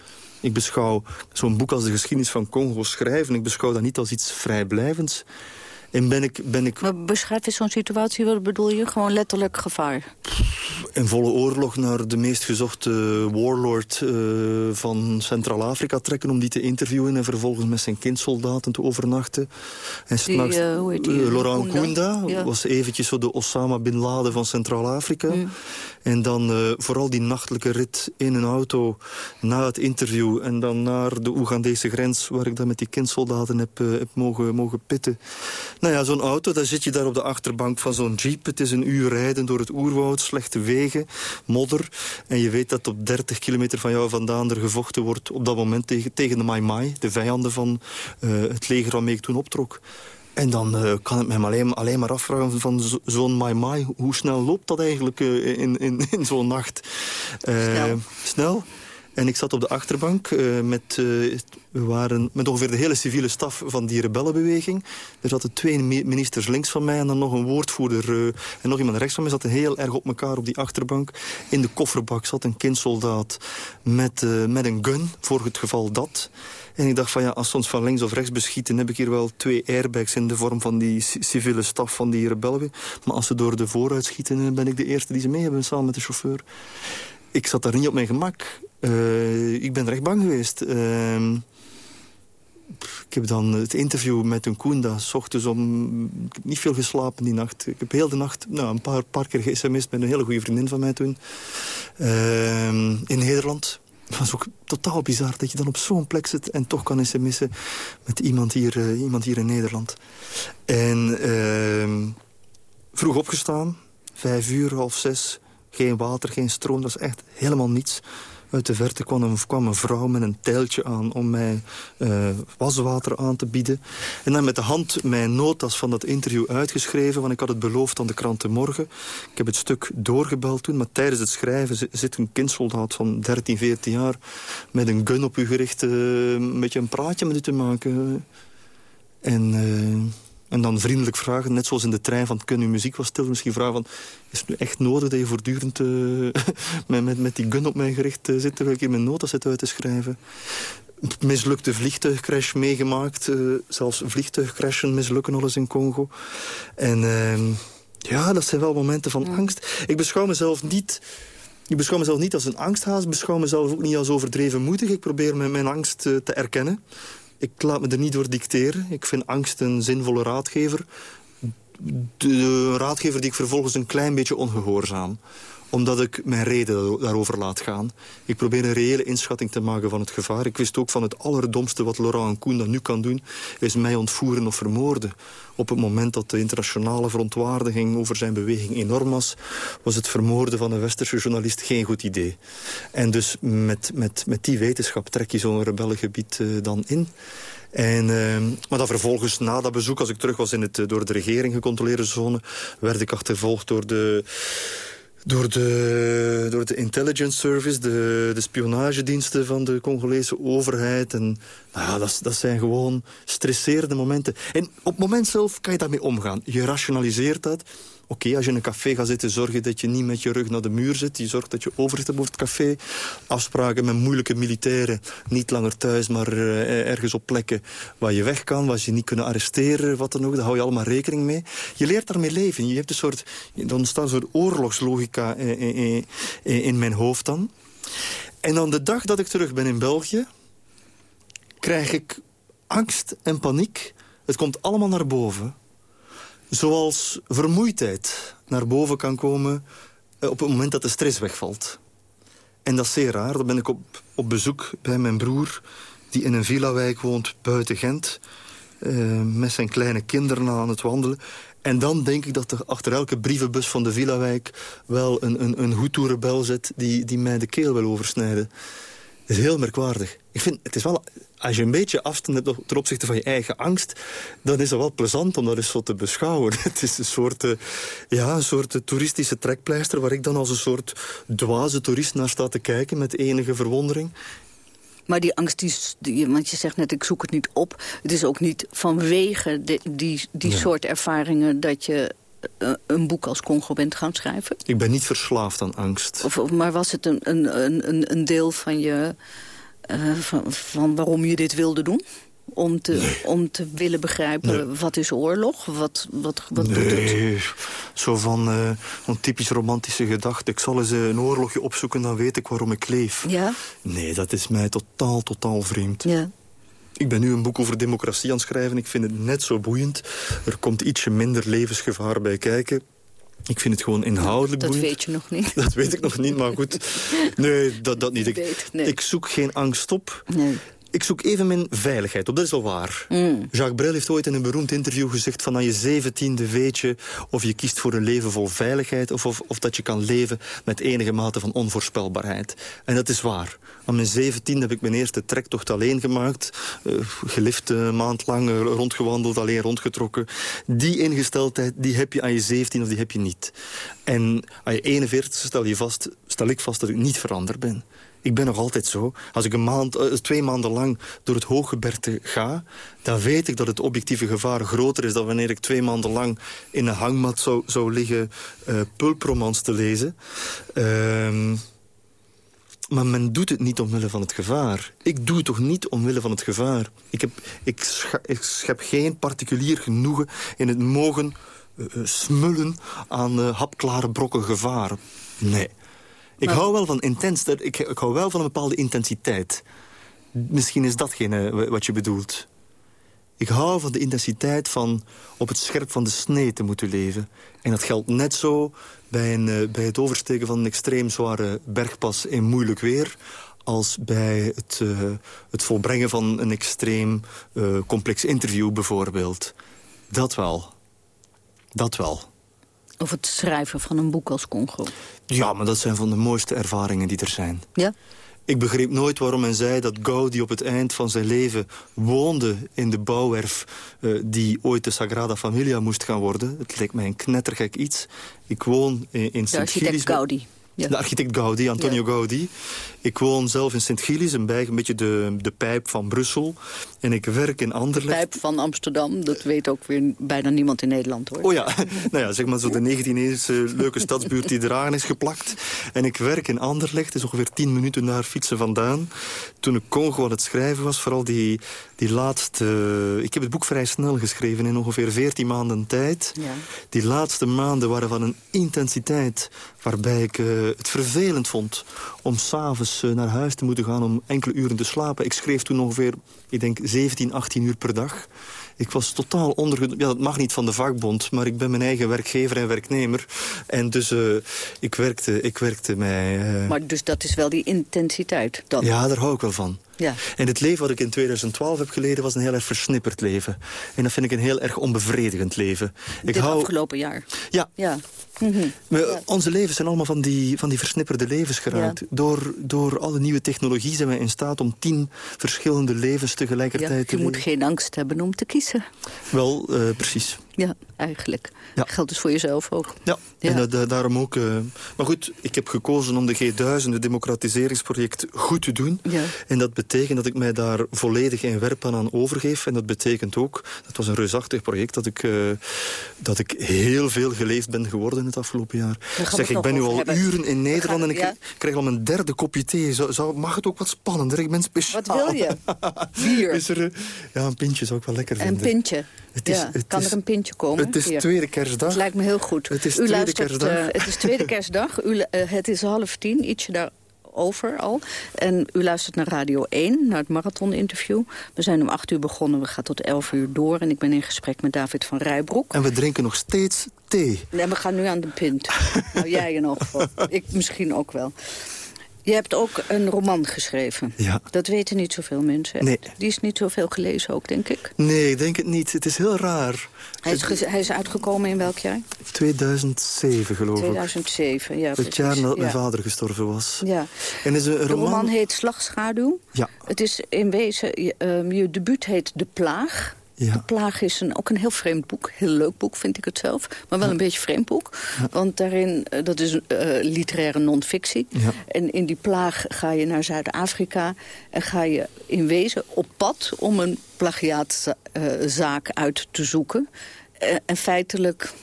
ik beschouw zo'n boek als de geschiedenis van Congo schrijven... ik beschouw dat niet als iets vrijblijvends. En ben ik, ben ik... Maar beschrijf eens zo'n situatie, wat bedoel je? Gewoon letterlijk gevaar? In volle oorlog naar de meest gezochte warlord uh, van Centraal-Afrika trekken... om die te interviewen en vervolgens met zijn kindsoldaten te overnachten. En die, uh, hoe heet die? Uh, Laurent Kunda was eventjes zo de Osama Bin Laden van Centraal-Afrika. Mm. En dan vooral die nachtelijke rit in een auto na het interview... en dan naar de Oegandese grens waar ik dan met die kindsoldaten heb, heb mogen, mogen pitten. Nou ja, zo'n auto, daar zit je daar op de achterbank van zo'n jeep. Het is een uur rijden door het oerwoud, slechte wegen, modder. En je weet dat op 30 kilometer van jou vandaan er gevochten wordt... op dat moment tegen, tegen de Mai Mai, de vijanden van uh, het leger waarmee ik toen optrok. En dan uh, kan ik me alleen, alleen maar afvragen van zo'n Mai Mai... hoe snel loopt dat eigenlijk uh, in, in, in zo'n nacht? Snel. snel. En ik zat op de achterbank uh, met, uh, we waren met ongeveer de hele civiele staf van die rebellenbeweging. Er zaten twee ministers links van mij en dan nog een woordvoerder uh, en nog iemand rechts van mij. zaten heel erg op elkaar op die achterbank. In de kofferbak zat een kindsoldaat met, met een gun, voor het geval dat. En ik dacht van ja, als ze ons van links of rechts beschieten... heb ik hier wel twee airbags in de vorm van die civiele staf van die rebellen. Maar als ze door de vooruit schieten, ben ik de eerste die ze mee hebben samen met de chauffeur. Ik zat daar niet op mijn gemak. Uh, ik ben recht bang geweest. Uh, ik heb dan het interview met een Koenda, s ochtends om... Ik heb niet veel geslapen die nacht. Ik heb heel de nacht nou, een paar, paar keer ge-sms'd met een hele goede vriendin van mij toen. Uh, in Nederland. Het was ook totaal bizar dat je dan op zo'n plek zit... en toch kan sms'en met iemand hier, uh, iemand hier in Nederland. En ehm, vroeg opgestaan, vijf uur, half zes Geen water, geen stroom, dat is echt helemaal niets. Uit de verte kwam een, kwam een vrouw met een tijltje aan om mij uh, waswater aan te bieden. En dan met de hand mijn notas van dat interview uitgeschreven, want ik had het beloofd aan de kranten morgen. Ik heb het stuk doorgebeld toen, maar tijdens het schrijven zit een kindsoldaat van 13, 14 jaar met een gun op u gericht een beetje een praatje met u te maken. En... Uh, en dan vriendelijk vragen, net zoals in de trein van kun je muziek was stil. Misschien vragen van, is het nu echt nodig dat je voortdurend uh, met, met, met, die gun op mij gericht uh, zit... terwijl ik in mijn notas zit uit te schrijven? Mislukte vliegtuigcrash meegemaakt. Uh, zelfs vliegtuigcrashen mislukken al eens in Congo. En ehm, ja, dat zijn wel momenten van angst. Ik beschouw mezelf niet... Ik beschouw mezelf niet als een angsthaas. Ik beschouw mezelf ook niet als overdreven moedig. Ik probeer mijn, mijn angst te erkennen. Ik laat me er niet door dicteren. Ik vind angst een zinvolle raadgever. De raadgever die ik vervolgens een klein beetje ongehoorzaam omdat ik mijn reden daarover laat gaan. Ik probeer een reële inschatting te maken van het gevaar. Ik wist ook van het allerdomste wat Laurent Koen nu kan doen... is mij ontvoeren of vermoorden. Op het moment dat de internationale verontwaardiging over zijn beweging enorm was... was het vermoorden van een westerse journalist geen goed idee. En dus met, met, met die wetenschap trek je zo'n rebellengebied uh, dan in... En, uh, maar dan vervolgens, na dat bezoek, als ik terug was in het uh, door de regering gecontroleerde zone... werd ik achtervolgd door de door de, door de intelligence service, de, de spionagediensten van de Congolese overheid. En nou dat, dat zijn gewoon stresserende momenten. En op het moment zelf kan je daarmee omgaan. Je rationaliseert dat. Oké, als je in een café gaat zitten, zorg je dat je niet met je rug naar de muur zit. Je zorgt dat je overzicht hebt over het café. Afspraken met moeilijke militairen. Niet langer thuis, maar uh, ergens op plekken waar je weg kan. Waar ze je niet kunnen arresteren, wat dan ook. Daar hou je allemaal rekening mee. Je leert daarmee leven. Je hebt een soort, er ontstaat een soort oorlogslogica in, in, in mijn hoofd dan. En dan de dag dat ik terug ben in België... krijg ik angst en paniek. Het komt allemaal naar boven zoals vermoeidheid naar boven kan komen eh, op het moment dat de stress wegvalt. En dat is zeer raar. Dan ben ik op, op bezoek bij mijn broer... die in een villa-wijk woont buiten Gent... Uh, met zijn kleine kinderen aan het wandelen. En dan denk ik dat er achter elke brievenbus van de villa-wijk... wel een, een, een zit die, die mij de keel wil oversnijden. Dat is heel merkwaardig. Ik vind, het is wel als je een beetje afstand hebt ten opzichte van je eigen angst... dan is het wel plezant om dat eens zo te beschouwen. Het is een soort, uh, ja, een soort toeristische trekpleister... waar ik dan als een soort dwaze toerist naar sta te kijken... met enige verwondering. Maar die angst, die, want je zegt net, ik zoek het niet op. Het is ook niet vanwege die, die, soort ervaringen... dat je eh, een boek als Congo bent gaan schrijven? Ik ben niet verslaafd aan angst. Of, maar was het een, een, een, een deel van je uh, van, van waarom je dit wilde doen? Om te, om te willen begrijpen, wat is oorlog? Wat, wat, wat nee. doet het? Zo van uh, een typisch romantische gedachte. Ik zal eens een oorlogje opzoeken, dan weet ik waarom ik leef. Ja? Nee, dat is mij totaal, totaal vreemd. Ja. Ik ben nu een boek over democratie aan het schrijven. Ik vind het net zo boeiend. Er komt ietsje minder levensgevaar bij kijken. Ik vind het gewoon inhoudelijk Dat boeiend. weet je nog niet. Dat weet ik nog niet, maar goed. Nee, dat, dat niet. Ik, nee. ik zoek geen angst op. Nee. Ik zoek even mijn veiligheid op, dat is wel waar. Mm. Jacques Brel heeft ooit in een beroemd interview gezegd... van aan je zeventiende weet je of je kiest voor een leven vol veiligheid... Of, of, of dat je kan leven met enige mate van onvoorspelbaarheid. En dat is waar. Aan mijn zeventiende heb ik mijn eerste trektocht alleen gemaakt. Uh, gelift een maand lang, uh, rondgewandeld, alleen rondgetrokken. Die ingesteldheid, die heb je aan je zeventien of die heb je niet. En aan je 41 stel, je vast, stel ik vast dat ik niet veranderd ben. Ik ben nog altijd zo. Als ik een maand, uh, twee maanden lang door het hooggeberte ga... dan weet ik dat het objectieve gevaar groter is... dan wanneer ik twee maanden lang in een hangmat zou, liggen... Uh, pulpromans te lezen. Uh, maar men doet het niet omwille van het gevaar. Ik doe het toch niet omwille van het gevaar. Ik, heb, ik, ik schep geen particulier genoegen in het mogen uh, smullen aan hapklare brokken gevaar. Nee. Ik maar... hou wel van intens. Ik, ik hou wel van een bepaalde intensiteit. Misschien is datgene wat je bedoelt. Ik hou van de intensiteit van op het scherp van de snee te moeten leven. En dat geldt net zo bij, een, uh, bij het oversteken van een extreem zware bergpas in moeilijk weer... als bij het, uh, het volbrengen van een extreem uh, complex interview bijvoorbeeld. Dat wel. Dat wel. Of het schrijven van een boek als Congo? Ja, maar dat zijn van de mooiste ervaringen die er zijn. Ja? Ik begreep nooit waarom men zei dat Gaudi op het eind van zijn leven woonde in de bouwwerf uh, die ooit de Sagrada Familia moest gaan worden. Het leek mij een knettergek iets. Ik woon in, in Sint-Gilles. Gaudi. Ja. De architect Gaudi, Antonio Gaudi. Ik woon zelf in Sint-Gilles, een, een beetje de, de pijp van Brussel. En ik werk in Anderlecht. De pijp van Amsterdam, dat weet ook weer bijna niemand in Nederland hoor. Oh ja, nou ja, zeg maar zo de 19e leuke stadsbuurt die eraan is geplakt. En ik werk in Anderlecht, is ongeveer 10 minuten naar fietsen vandaan. Toen ik Congo aan het schrijven was, vooral die, die laatste... Ik heb het boek vrij snel geschreven, in ongeveer 14 maanden tijd. Ja. Die laatste maanden waren van een intensiteit waarbij ik uh, het vervelend vond om s'avonds uh, naar huis te moeten gaan om enkele uren te slapen. Ik schreef toen ongeveer, ik denk, 17, 18 uur per dag. Ik was totaal onder... Ja, dat mag niet van de vakbond, maar ik ben mijn eigen werkgever en werknemer. En dus uh, ik, werkte, ik werkte mij... Maar dus dat is wel die intensiteit dan? Ja, daar hou ik wel van. Ja. En het leven wat ik in 2012 heb geleden was een heel erg versnipperd leven. En dat vind ik een heel erg onbevredigend leven. Ik Dit hou... afgelopen jaar? Ja. ja. Mm Onze levens zijn allemaal van die, van die versnipperde levens geraakt. Ja. Door, door alle nieuwe technologie zijn wij in staat om tien verschillende levens tegelijkertijd ja, te Je moet geen angst hebben om te kiezen. Wel, uh, precies. Ja, eigenlijk. Ja. Geldt dus voor jezelf ook. Ja, en uh, daarom ook... Uh, maar goed, ik heb gekozen om de G1000, het democratiseringsproject, goed te doen. Ja. En dat betekent dat ik mij daar volledig in werp aan overgeef. En dat betekent ook, dat was een reusachtig project, dat ik, uh, dat ik heel veel geleefd ben geworden het afgelopen jaar. Zeg, ik ben nu al uren in Nederland en ik ja? krijg al mijn derde kopje thee. Zou, zou, mag het ook wat spannender? Ik ben speciaal. Wat wil je? Bier? Is er, ja, een pintje zou ik wel lekker vinden. Een pintje? Het is, ja, het kan is, er een pintje komen? Het is Hier. tweede kerstdag. Het lijkt me heel goed. Het is U tweede kerstdag. Uh, het is tweede kerstdag. U, uh, het is half tien, ietsje daarover al. En u luistert naar Radio 1, naar het marathon-interview. We zijn om acht uur begonnen, we gaan tot elf uur door. En ik ben in gesprek met David van Rijbroek. En we drinken nog steeds thee. Nee, we gaan nu aan de pint. nou, jij in elk geval. Ik misschien ook wel. Je hebt ook een roman geschreven. Ja. Dat weten niet zoveel mensen. Nee. Die is niet zoveel gelezen ook, denk ik. Nee, ik denk het niet. Het is heel raar. Hij is, hij is uitgekomen in welk jaar? 2007, geloof 2007, ik. 2007, ja. Het jaar nadat ja. mijn vader gestorven was. Ja. En is een De roman... roman heet Slagschaduw. Ja. Het is in wezen... Je, um, je debuut heet De Plaag. Ja. De Plaag is een, ook een heel vreemd boek. Heel leuk boek, vind ik het zelf. Maar wel een beetje vreemd boek. Ja. Want daarin, uh, dat is uh, literaire non-fictie. En in die Plaag ga je naar Zuid-Afrika... en ga je in wezen op pad om een plagiaatzaak uh, uit te zoeken. en feitelijk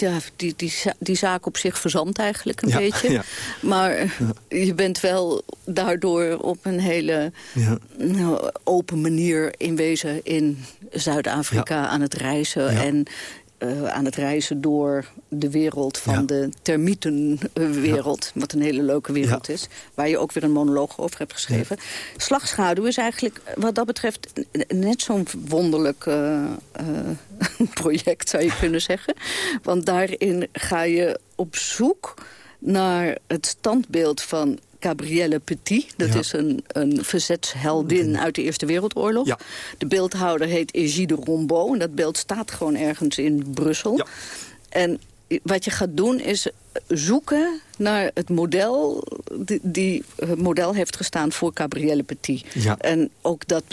ja, die, die, die zaak op zich verzandt eigenlijk een ja, beetje. Ja. Maar ja. je bent wel daardoor op een hele nou, open manier in wezen in Zuid-Afrika aan het reizen. En uh, aan het reizen door de wereld van ja. de termietenwereld. Ja. Wat een hele leuke wereld ja. is. Waar je ook weer een monoloog over hebt geschreven. Slagschaduw is eigenlijk wat dat betreft net zo'n wonderlijk uh, uh, project zou je kunnen zeggen. Want daarin ga je op zoek naar het standbeeld van Gabrielle Petit. Dat ja. is een, een verzetsheldin uit de Eerste Wereldoorlog. Ja. De beeldhouder heet Egide Rombo. En dat beeld staat gewoon ergens in Brussel. Ja. En wat je gaat doen is zoeken naar het model. Die, die het model heeft gestaan voor Gabrielle Petit. Ja. En ook dat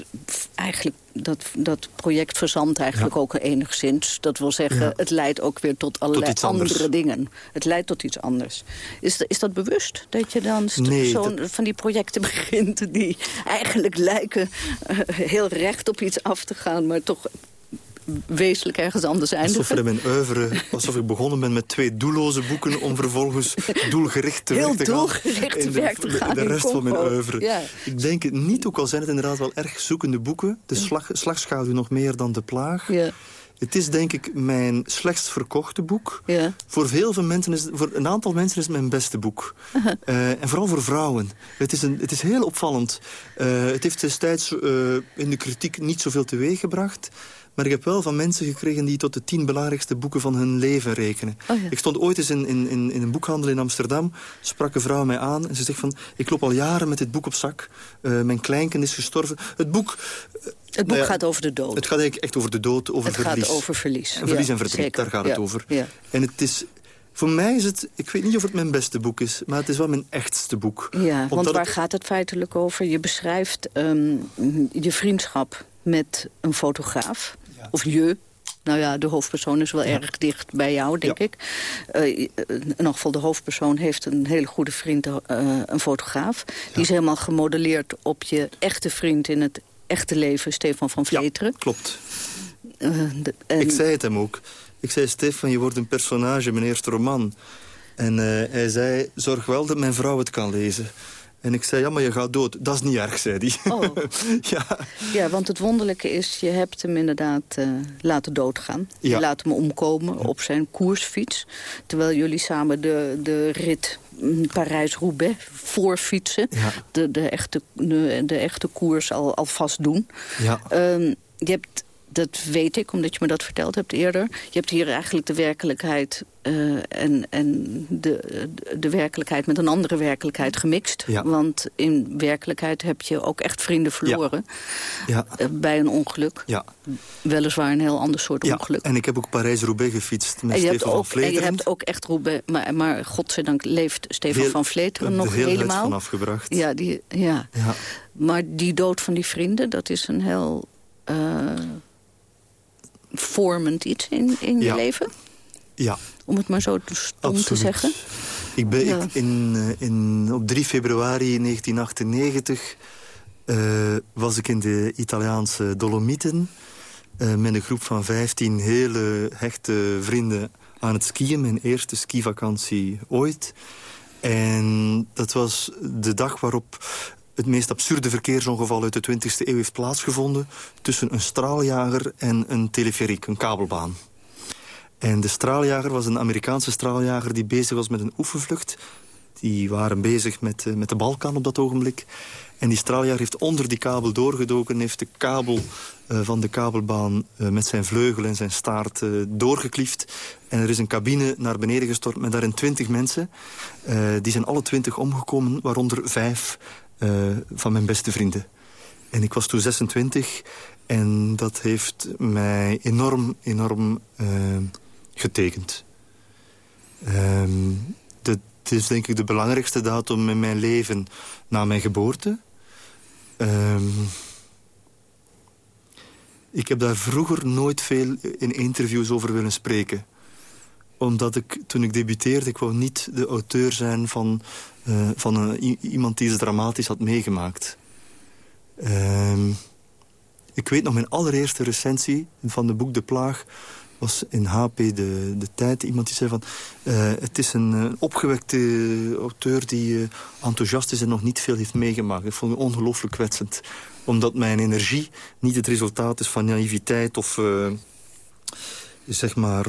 eigenlijk dat, dat project verzandt eigenlijk ja. ook enigszins. Dat wil zeggen, ja. het leidt ook weer tot allerlei tot andere anders. dingen. Het leidt tot iets anders. Is, is dat bewust? Dat je dan nee, zo dat... van die projecten begint... die eigenlijk lijken uh, heel recht op iets af te gaan... maar toch wezenlijk ergens anders eindigen. Alsof, er mijn oeuvre, alsof ik begonnen ben met twee doelloze boeken... om vervolgens doelgericht te Heel werk te gaan. doelgericht te werk te gaan De, de rest van mijn oeuvre. Ja. Ik denk het niet, ook al zijn het inderdaad wel erg zoekende boeken. De slag, slagschaduw nog meer dan de plaag. Ja. Het is denk ik mijn slechtst verkochte boek. Ja. Voor veel mensen is, voor een aantal mensen is het mijn beste boek. Uh -huh. uh, en vooral voor vrouwen. Het is, een, het is heel opvallend. Uh, het heeft destijds uh, in de kritiek niet zoveel teweeg gebracht. Maar ik heb wel van mensen gekregen die tot de tien belangrijkste boeken van hun leven rekenen. Oh ja. Ik stond ooit eens in, in, in, in, een boekhandel in Amsterdam. Sprak een vrouw mij aan en ze zegt van... ik loop al jaren met dit boek op zak. Uh, mijn kleinkind is gestorven. Het boek... Uh, het boek nou ja, gaat over de dood. Het gaat eigenlijk echt over de dood, over het verlies. Het gaat over verlies. En verlies ja, en verdriet, zeker. daar gaat het over. En het is Voor mij is het, ik weet niet of het mijn beste boek is... maar het is wel mijn echtste boek. Ja, want waar gaat het feitelijk over? Je beschrijft ehm, je vriendschap met een fotograaf. Of je, nou ja, de hoofdpersoon is wel erg dicht bij jou, denk ik. Uh, in elk geval, de hoofdpersoon heeft een hele goede vriend, uh, een fotograaf. Die is helemaal gemodelleerd op je echte vriend in het echte leven, Stefan van Vleteren. Klopt. Uh, de, en... Ik zei het hem ook. Ik zei, Stefan, je wordt een personage, mijn eerste roman. En hij zei, zorg wel dat mijn vrouw het kan lezen. En ik zei, ja, maar je gaat dood. Dat is niet erg, zei hij. Oh. ja. ja, want het wonderlijke is, je hebt hem inderdaad uh, laten doodgaan. Ja. Je laat hem omkomen op zijn koersfiets. Terwijl jullie samen de, de rit Parijs-Roubaix voorfietsen. Ja. De, de, echte, de, de, echte koers al, al vast doen. Ja. Um, je hebt dat weet ik, omdat je me dat verteld hebt eerder. Je hebt hier eigenlijk de werkelijkheid uh, en, en de, de werkelijkheid met een andere werkelijkheid gemixt. Ja. Want in werkelijkheid heb je ook echt vrienden verloren. Ja. Ja. Uh, bij een ongeluk. Ja. Weliswaar een heel ander soort ongeluk. En ik heb ook Parijs-Roubaix gefietst met Stefan van Vleteren. En je hebt ook echt Roubaix, maar, maar godzijdank leeft Stefan van Vleteren nog helemaal. van afgebracht. Ja, die, ja. ja. Maar die dood van die vrienden, dat is een heel... Uh, vormend iets in, in je leven? Ja. Om het maar zo stom te zeggen. Ik ben ik in, eh, in, op 3 februari 1998 uh, eh, was ik in de Italiaanse Dolomieten... Uh, met een groep van 15 hele hechte vrienden aan het skiën. Mijn eerste skivakantie ooit. En dat was de dag waarop het meest absurde verkeersongeval uit de 20e eeuw heeft plaatsgevonden... tussen een straaljager en een teleferiek, een kabelbaan. En de straaljager was een Amerikaanse straaljager die bezig was met een oefenvlucht. Die waren bezig met, uh, met de Balkan op dat ogenblik. En die straaljager heeft onder die kabel doorgedoken... heeft de kabel uh, van de kabelbaan uh, met zijn vleugel en zijn staart doorgekliefd. En er is een cabine naar beneden gestort met daarin twintig mensen. die zijn alle twintig omgekomen, waaronder vijf uh, van mijn beste vrienden. En ik was toen 26 en dat heeft mij enorm, enorm uh, getekend. Um, dat is denk ik de belangrijkste datum in mijn leven na mijn geboorte. Um, ik heb daar vroeger nooit veel in interviews over willen spreken omdat ik, toen ik debuteerde, ik wou niet de auteur zijn van, uh, van een, iemand die iets dramatisch had meegemaakt. Uh, ik weet nog, mijn allereerste recensie van de boek De Plaag was in HP de, de Tijd. Iemand die zei van, uh, het is een opgewekte auteur die enthousiast is en nog niet veel heeft meegemaakt. Ik vond het ongelooflijk kwetsend. Omdat mijn energie niet het resultaat is van naïviteit of zeg maar,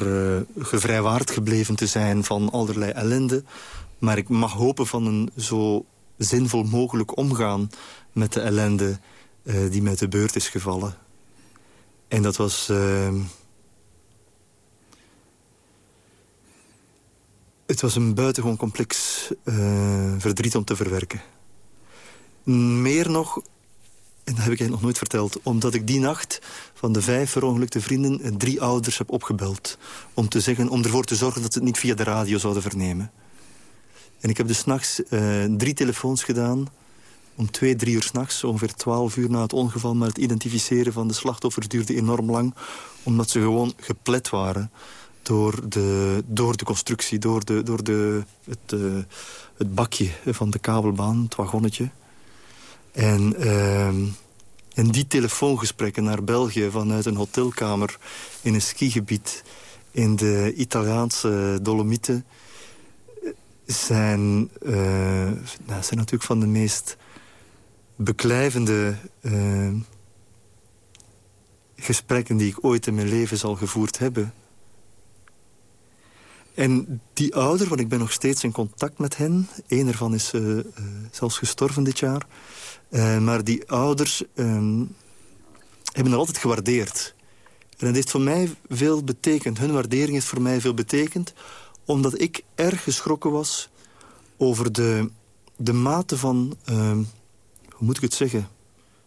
gevrijwaard gebleven te zijn van allerlei ellende. Maar ik mag hopen van een zo zinvol mogelijk omgaan met de ellende die mij te beurt is gevallen. En dat was... het was een buitengewoon complex verdriet om te verwerken. Meer nog en dat heb ik je nog nooit verteld. Omdat ik die nacht van de vijf verongelukte vrienden... Eh, drie ouders heb opgebeld. Om, te zeggen, om ervoor te zorgen dat ze het niet via de radio zouden vernemen. En ik heb dus s'nachts uh, drie telefoons gedaan. Om twee, drie uur s'nachts, ongeveer twaalf uur na het ongeval. Maar het identificeren van de slachtoffers duurde enorm lang. Omdat ze gewoon geplet waren door de, door de constructie. Door, de, door de, het, uh, het bakje van de kabelbaan, het wagonnetje. En, uh, en die telefoongesprekken naar België vanuit een hotelkamer... in een skigebied in de Italiaanse Dolomieten... zijn, uh, nou, zijn natuurlijk van de meest beklijvende gesprekken... die ik ooit in mijn leven zal gevoerd hebben... En die ouder, want ik ben nog steeds in contact met hen. Eén ervan is uh, uh, zelfs gestorven dit jaar. Uh, maar die ouders um, hebben dat altijd gewaardeerd. En dat heeft voor mij veel betekend. Hun waardering heeft voor mij veel betekend. Omdat ik erg geschrokken was over de, de mate van... Uh, hoe moet ik het zeggen?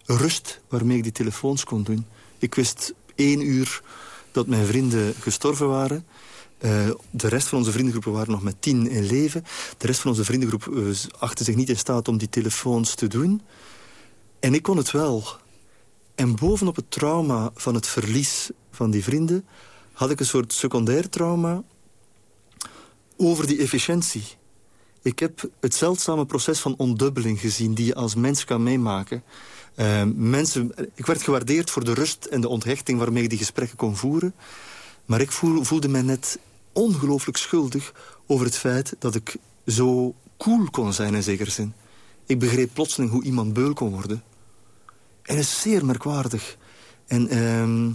Rust waarmee ik die telefoons kon doen. Ik wist één uur dat mijn vrienden gestorven waren... Uh, de rest van onze vriendengroepen waren nog met tien in leven. De rest van onze vriendengroep uh, achtte zich niet in staat om die telefoons te doen. En ik kon het wel. En bovenop het trauma van het verlies van die vrienden... had ik een soort secundair trauma over die efficiëntie. Ik heb het zeldzame proces van ondubbeling gezien... die je als mens kan meemaken. Uh, mensen, ik werd gewaardeerd voor de rust en de onthechting... waarmee ik die gesprekken kon voeren. Maar ik voel, voelde mij net ongelooflijk schuldig... over het feit dat ik zo cool kon zijn in zekere zin. Ik begreep plotseling hoe iemand beul kon worden. En dat is zeer merkwaardig. En... Uh,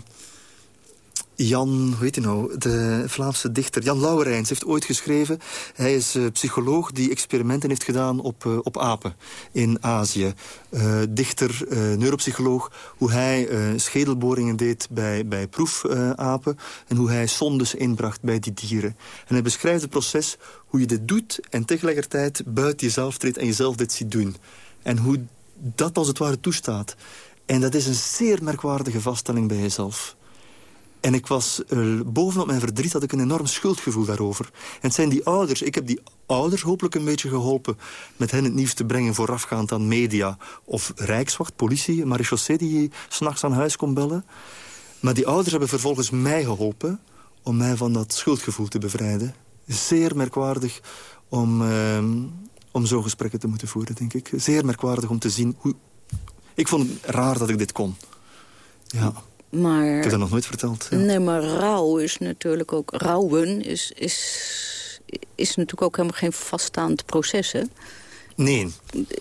Jan, hoe heet hij nou, de Vlaamse dichter... Jan Lauwerijns heeft ooit geschreven... hij is uh, psycholoog die experimenten heeft gedaan op, uh, op apen in Azië. Uh, dichter, neuropsycholoog, hoe hij schedelboringen deed bij, bij proefapen... en hoe hij sondes inbracht bij die dieren. En hij beschrijft het proces hoe je dit doet... en tegelijkertijd buiten jezelf treedt en jezelf dit ziet doen. En hoe dat als het ware toestaat. En dat is een zeer merkwaardige vaststelling bij jezelf. En ik was, bovenop mijn verdriet had ik een enorm schuldgevoel daarover. En het zijn die ouders. Ik heb die ouders hopelijk een beetje geholpen... met hen het nieuws te brengen voorafgaand aan media. Of Rijkswacht, politie, marechaussee die s'nachts aan huis kon bellen. Maar die ouders hebben vervolgens mij geholpen... om mij van dat schuldgevoel te bevrijden. Zeer merkwaardig om, uh, om zo'n gesprekken te moeten voeren, denk ik. Zeer merkwaardig om te zien hoe... Ik vond het raar dat ik dit kon. Ja. Maar, ik heb dat nog nooit verteld. Ja. Nee, maar rouw is natuurlijk ook... Rouwen is, is, is natuurlijk ook helemaal geen vaststaand proces, hè? Nee.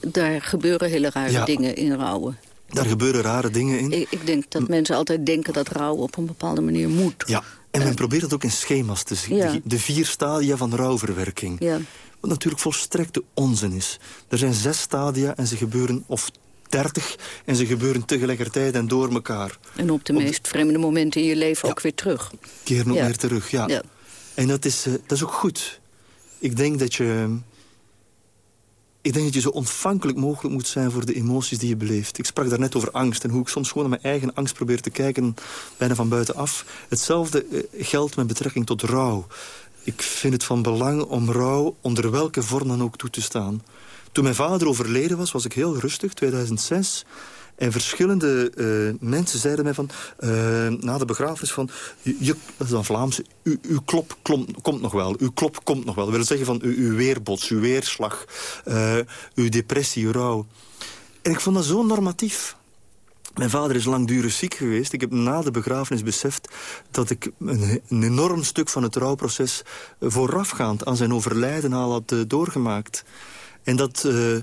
Daar gebeuren hele rare ja. dingen in rouwen. Daar gebeuren rare dingen in. Ik, ik denk dat mensen altijd denken dat rouwen op een bepaalde manier moet. Ja, en men uh, probeert het ook in schema's te zien. Ja. De vier stadia van rouwverwerking. Ja. Wat natuurlijk volstrekte onzin is. Er zijn zes stadia en ze gebeuren... of 30 en ze gebeuren tegelijkertijd en door elkaar. En op de op meest de... vreemde momenten in je leven ja. ook weer terug. Keer nog ja. weer terug, ja. ja. En dat is, uh, dat is ook goed. Ik denk dat je... Ik denk dat je zo ontvankelijk mogelijk moet zijn voor de emoties die je beleeft. Ik sprak daarnet over angst en hoe ik soms gewoon naar mijn eigen angst probeer te kijken, bijna van buitenaf. Hetzelfde uh, geldt met betrekking tot rouw. Ik vind het van belang om rouw onder welke vorm dan ook toe te staan. Toen mijn vader overleden was, was ik heel rustig, 2006. En verschillende uh, mensen zeiden mij van, uh, na de begrafenis van... Je, dat is dan Vlaams, uw klop komt nog wel, uw klop komt nog wel. Dat wil zeggen van uw, uw weerbots, uw weerslag, uh, uw depressie, uw rouw. En ik vond dat zo normatief. Mijn vader is langdurig ziek geweest. Ik heb na de begrafenis beseft dat ik een, een enorm stuk van het rouwproces... voorafgaand aan zijn overlijden al had doorgemaakt. En dat, uh,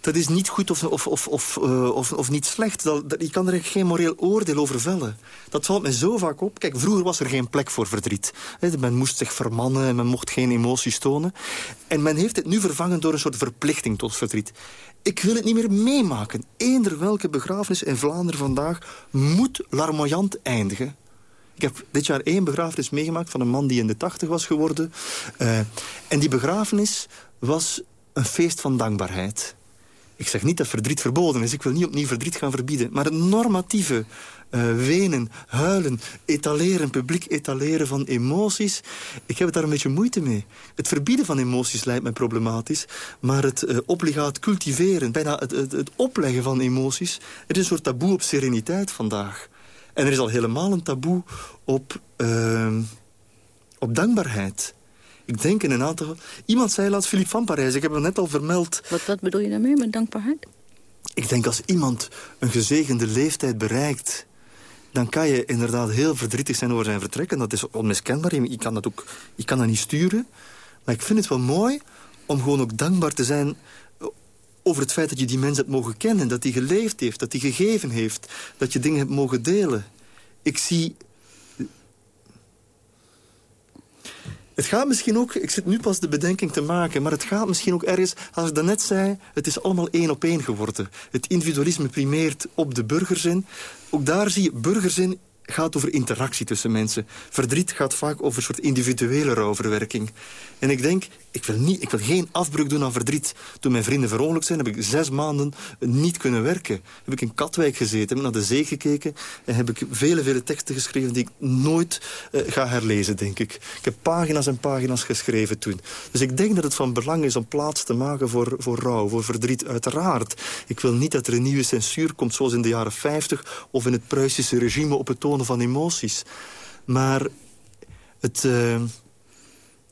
dat is niet goed of, of, of, of, uh, of, of niet slecht. Dat, je kan er geen moreel oordeel over vellen. Dat valt mij zo vaak op. Kijk, vroeger was er geen plek voor verdriet. Men moest zich vermannen en men mocht geen emoties tonen. En men heeft het nu vervangen door een soort verplichting tot verdriet. Ik wil het niet meer meemaken. Eender welke begrafenis in Vlaanderen vandaag moet larmoyant eindigen. Ik heb dit jaar één begrafenis meegemaakt van een man die in de tachtig was geworden. Uh, en die begrafenis was een feest van dankbaarheid. Ik zeg niet dat verdriet verboden is. Ik wil niet opnieuw verdriet gaan verbieden. Maar het normatieve uh, wenen, huilen, etaleren, publiek etaleren van emoties... ik heb daar een beetje moeite mee. Het verbieden van emoties lijkt mij problematisch... maar het uh, obligaat cultiveren, bijna het, het, opleggen van emoties... er is een soort taboe op sereniteit vandaag. En er is al helemaal een taboe op, uh, op dankbaarheid... Ik denk in een aantal... Iemand zei laatst Philippe van Parijs, ik heb hem net al vermeld. Wat, wat bedoel je daarmee met dankbaarheid? Ik denk als iemand een gezegende leeftijd bereikt... dan kan je inderdaad heel verdrietig zijn over zijn vertrek. En dat is onmiskenbaar. Je kan dat, ook, je kan dat niet sturen. Maar ik vind het wel mooi om gewoon ook dankbaar te zijn over het feit dat je die mens hebt mogen kennen. Dat hij geleefd heeft, dat hij gegeven heeft. Dat je dingen hebt mogen delen. Ik zie Het gaat misschien ook, ik zit nu pas de bedenking te maken... maar het gaat misschien ook ergens, als ik daarnet zei... het is allemaal één op één geworden. Het individualisme primeert op de burgerzin. Ook daar zie je burgerzin gaat over interactie tussen mensen. Verdriet gaat vaak over een soort individuele rouwverwerking. En ik denk, ik wil, niet, ik wil geen afbreuk doen aan verdriet. Toen mijn vrienden verongelukt zijn, heb ik zes maanden niet kunnen werken. Heb ik in Katwijk gezeten, heb ik naar de zee gekeken... en heb ik vele, vele teksten geschreven die ik nooit uh, ga herlezen, denk ik. Ik heb pagina's en pagina's geschreven toen. Dus ik denk dat het van belang is om plaats te maken voor, voor rouw, voor verdriet. Uiteraard. Ik wil niet dat er een nieuwe censuur komt, zoals in de jaren 50... of in het Pruisische regime op het van emoties. Maar het... Uh,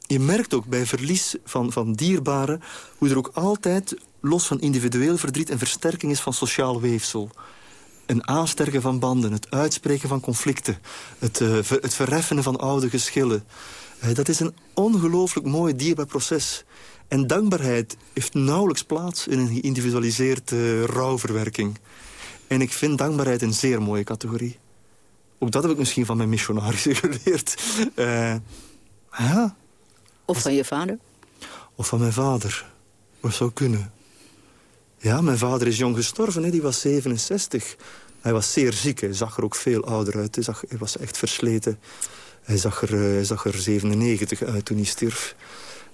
je merkt ook bij verlies van, van dierbaren... hoe er ook altijd, los van individueel verdriet... een versterking is van sociaal weefsel. Een aansterken van banden, het uitspreken van conflicten... het, uh, het van oude geschillen. Uh, dat is een ongelooflijk mooi dierbaar proces. En dankbaarheid heeft nauwelijks plaats in een geïndividualiseerde rouwverwerking. En ik vind dankbaarheid een zeer mooie categorie. Ook dat heb ik misschien van mijn missionarissen geleerd. Uh, ja, of van je vader? Of van mijn vader. Wat zou kunnen. Ja, mijn vader is jong gestorven, hè. die was 67. Hij was zeer ziek, hij zag er ook veel ouder uit. Hij, zag, hij was echt versleten. Hij zag, er, hij zag er 97 uit toen hij stierf.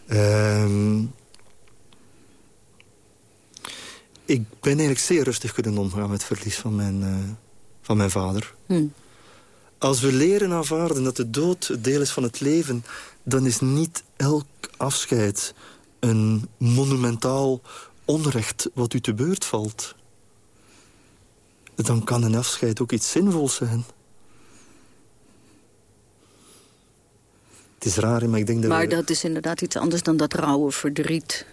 Uh, ik ben eigenlijk zeer rustig kunnen omgaan met het verlies van mijn, uh, van mijn vader. Hmm. Als we leren aanvaarden dat de dood het deel is van het leven dan is niet elk afscheid een monumentaal onrecht wat u te beurt valt. Dan kan een afscheid ook iets zinvols zijn. Het is raar, maar ik denk dat Maar dat is inderdaad iets anders dan dat rauwe verdriet.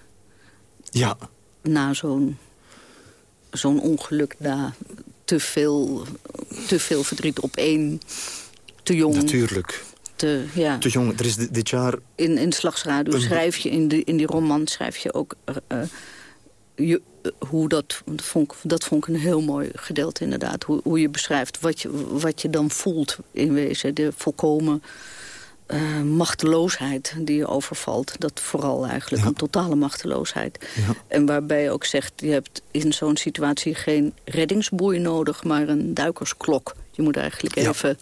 Ja. Na zo'n zo'n ongeluk, na te veel, te veel verdriet op één, te jong. Natuurlijk te, ja. te jong. Er is dit jaar... In, in Slagsradio schrijf je, in, de, in die roman schrijf je ook... Uh, je, uh, hoe dat, dat vond, ik, dat vond ik een heel mooi gedeelte inderdaad. Hoe, hoe je beschrijft wat je, wat je dan voelt in wezen. De volkomen uh, machteloosheid die je overvalt. Dat vooral eigenlijk, Ja. een totale machteloosheid. Ja. En waarbij je ook zegt, je hebt in zo'n situatie geen reddingsboei nodig... maar een duikersklok. Je moet eigenlijk even,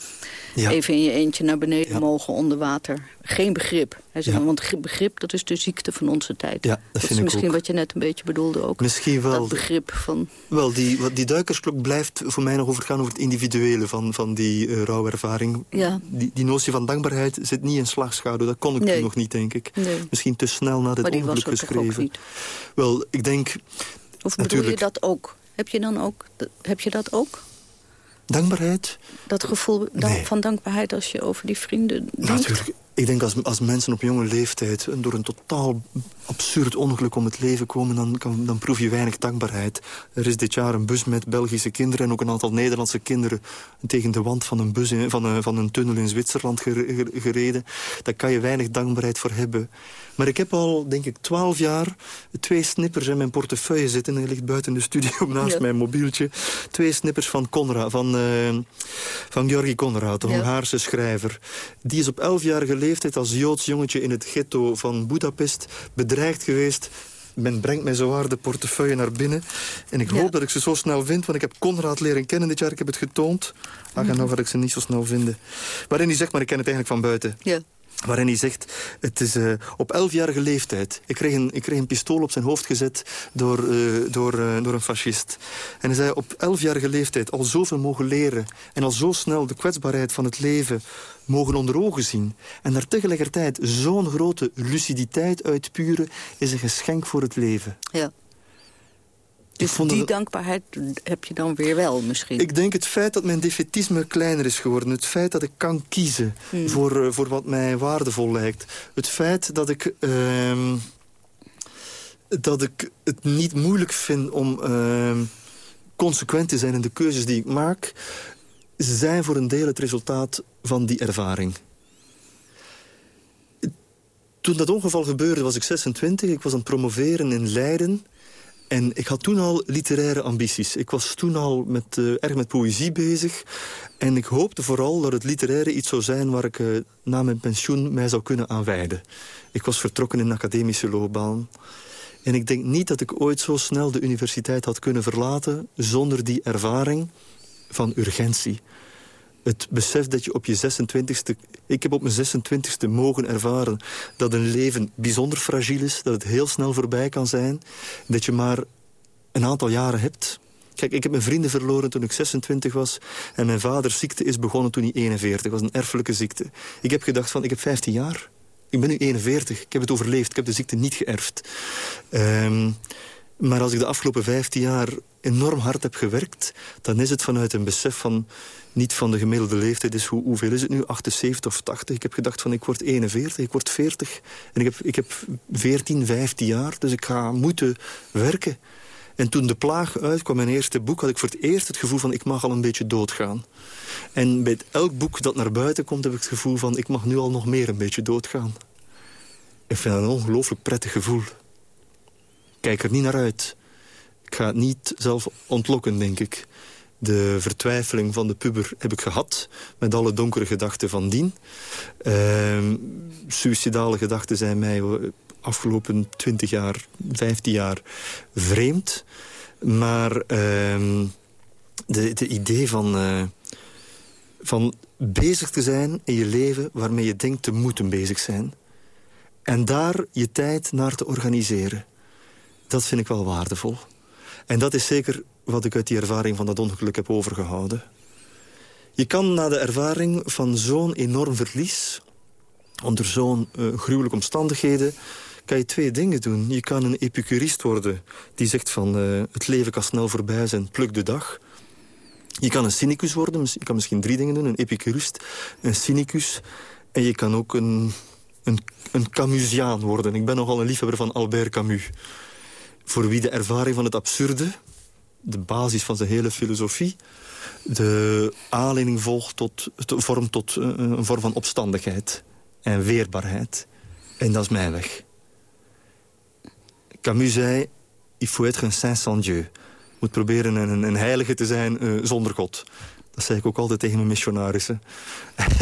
Ja. even in je eentje naar beneden Ja. mogen onder water. Geen begrip. Hij zegt. Want begrip, dat is de ziekte van onze tijd. Dat is misschien ook. wat je net een beetje bedoelde ook. Misschien wel. Dat begrip van... Wel, die, wat- die duikersklok blijft voor mij nog overgaan over het individuele van, van die uh, rouwervaring. Ja. Die, die notie van dankbaarheid zit niet in slagschaduw. Dat kon ik Nee. toen nog niet, denk ik. Nee. Misschien te snel na dit Maar ongeluk geschreven. niet? Wel, ik denk Of bedoel Natuurlijk. je dat ook? Heb je dan ook? Heb je dat ook? Dankbaarheid. Dat gevoel dan- Nee. van dankbaarheid als je over die vrienden denkt? Natuurlijk. Ik denk als, als mensen op jonge leeftijd door een totaal absurd ongeluk om het leven komen... Dan, kan, dan proef je weinig dankbaarheid. Er is dit jaar een bus met Belgische kinderen... en ook een aantal Nederlandse kinderen tegen de wand van een, bus in- van een, van een tunnel in Zwitserland gere- gere- gereden. Daar kan je weinig dankbaarheid voor hebben. Maar ik heb al, denk ik, twaalf jaar twee snippers in mijn portefeuille zitten. Hij ligt buiten de studio naast Ja. mijn mobieltje. Twee snippers van Conrad, van, eh van Georgi Conrad, de Ja. Hongaarse schrijver. Die is op elfjarige leeftijd als Joods jongetje in het ghetto van Budapest bedreigd geweest. Men brengt mij zowaar de portefeuille naar binnen. En ik Ja. hoop dat ik ze zo snel vind, want ik heb Conrad leren kennen dit jaar. Ik heb het getoond. Ach, en nou ga ik ze niet zo snel vinden. Waarin hij zegt, maar ik ken het eigenlijk van buiten. Ja. Waarin hij zegt, het is eh, op elfjarige leeftijd. Ik kreeg, een, ik kreeg een pistool op zijn hoofd gezet door, eh, door, eh, door een fascist. En hij zei, op elfjarige leeftijd al zoveel mogen leren... en al zo snel de kwetsbaarheid van het leven mogen onder ogen zien... en daar tegelijkertijd zo'n grote luciditeit uitpuren... is een geschenk voor het leven. ja. Dus die dat- dankbaarheid heb je dan weer wel misschien. Ik denk het feit dat mijn defetisme kleiner is geworden. Het feit dat ik kan kiezen Hmm. voor, eh, voor wat mij waardevol lijkt. Het feit dat ik... ehm, dat ik het niet moeilijk vind om ehm, consequent te zijn in de keuzes die ik maak... zijn voor een deel het resultaat van die ervaring. Toen dat ongeval gebeurde was ik 26. Ik was aan het promoveren in Leiden. En ik had toen al literaire ambities. Ik was toen al met, eh, erg met poëzie bezig. En ik hoopte vooral dat het literaire iets zou zijn... waar ik eh, na mijn pensioen mij zou kunnen aanwijden. Ik was vertrokken in een academische loopbaan. En ik denk niet dat ik ooit zo snel de universiteit had kunnen verlaten... zonder die ervaring van urgentie. Het besef dat je op je 26e... Ik heb op mijn 26e mogen ervaren dat een leven bijzonder fragiel is. Dat het heel snel voorbij kan zijn. Dat je maar een aantal jaren hebt. Kijk, ik heb mijn vrienden verloren toen ik 26 was. En mijn vaders ziekte is begonnen toen hij 41 was. Een erfelijke ziekte. Ik heb gedacht van, ik heb 15 jaar. Ik ben nu 41. Ik heb het overleefd. Ik heb de ziekte niet geërfd. Um, maar als ik de afgelopen 15 jaar enorm hard heb gewerkt... dan is het vanuit een besef van... niet van de gemiddelde leeftijd is, hoe, hoeveel is het nu? 78 of 80? Ik heb gedacht van ik word 41, ik word 40. En ik heb, ik heb 14, 15 jaar, dus ik ga moeten werken. En toen De Plaag uitkwam, mijn eerste boek... had ik voor het eerst het gevoel van ik mag al een beetje doodgaan. En bij elk boek dat naar buiten komt... heb ik het gevoel van ik mag nu al nog meer een beetje doodgaan. Ik vind dat een ongelooflijk prettig gevoel kijk er niet naar uit. Ik ga het niet zelf ontlokken, denk ik. De vertwijfeling van de puber heb ik gehad, met alle donkere gedachten van dien. Uh, suicidale gedachten zijn mij afgelopen 20 jaar, 15 jaar vreemd. Maar uh, de, de idee van, uh, van bezig te zijn in je leven... waarmee je denkt te moeten bezig zijn. En daar je tijd naar te organiseren dat vind ik wel waardevol. En dat is zeker wat ik uit die ervaring van dat ongeluk heb overgehouden. Je kan na de ervaring van zo'n enorm verlies... onder zo'n uh, gruwelijke omstandigheden... kan je twee dingen doen. Je kan een epicurist worden die zegt van... Uh, het leven kan snel voorbij zijn, pluk de dag. Je kan een cynicus worden. Je kan misschien drie dingen doen. Een epicurist, een cynicus... en je kan ook een, een, een Camusiaan worden. Ik ben nogal een liefhebber van Albert Camus voor wie de ervaring van het absurde... de basis van zijn hele filosofie... de aanleiding volgt tot, vormt tot eh, een vorm van opstandigheid en weerbaarheid. En dat is mijn weg. Camus zei, il faut être un saint sans Dieu. moet proberen een, een heilige te zijn uh, zonder God. Dat zei ik ook altijd tegen mijn missionarissen.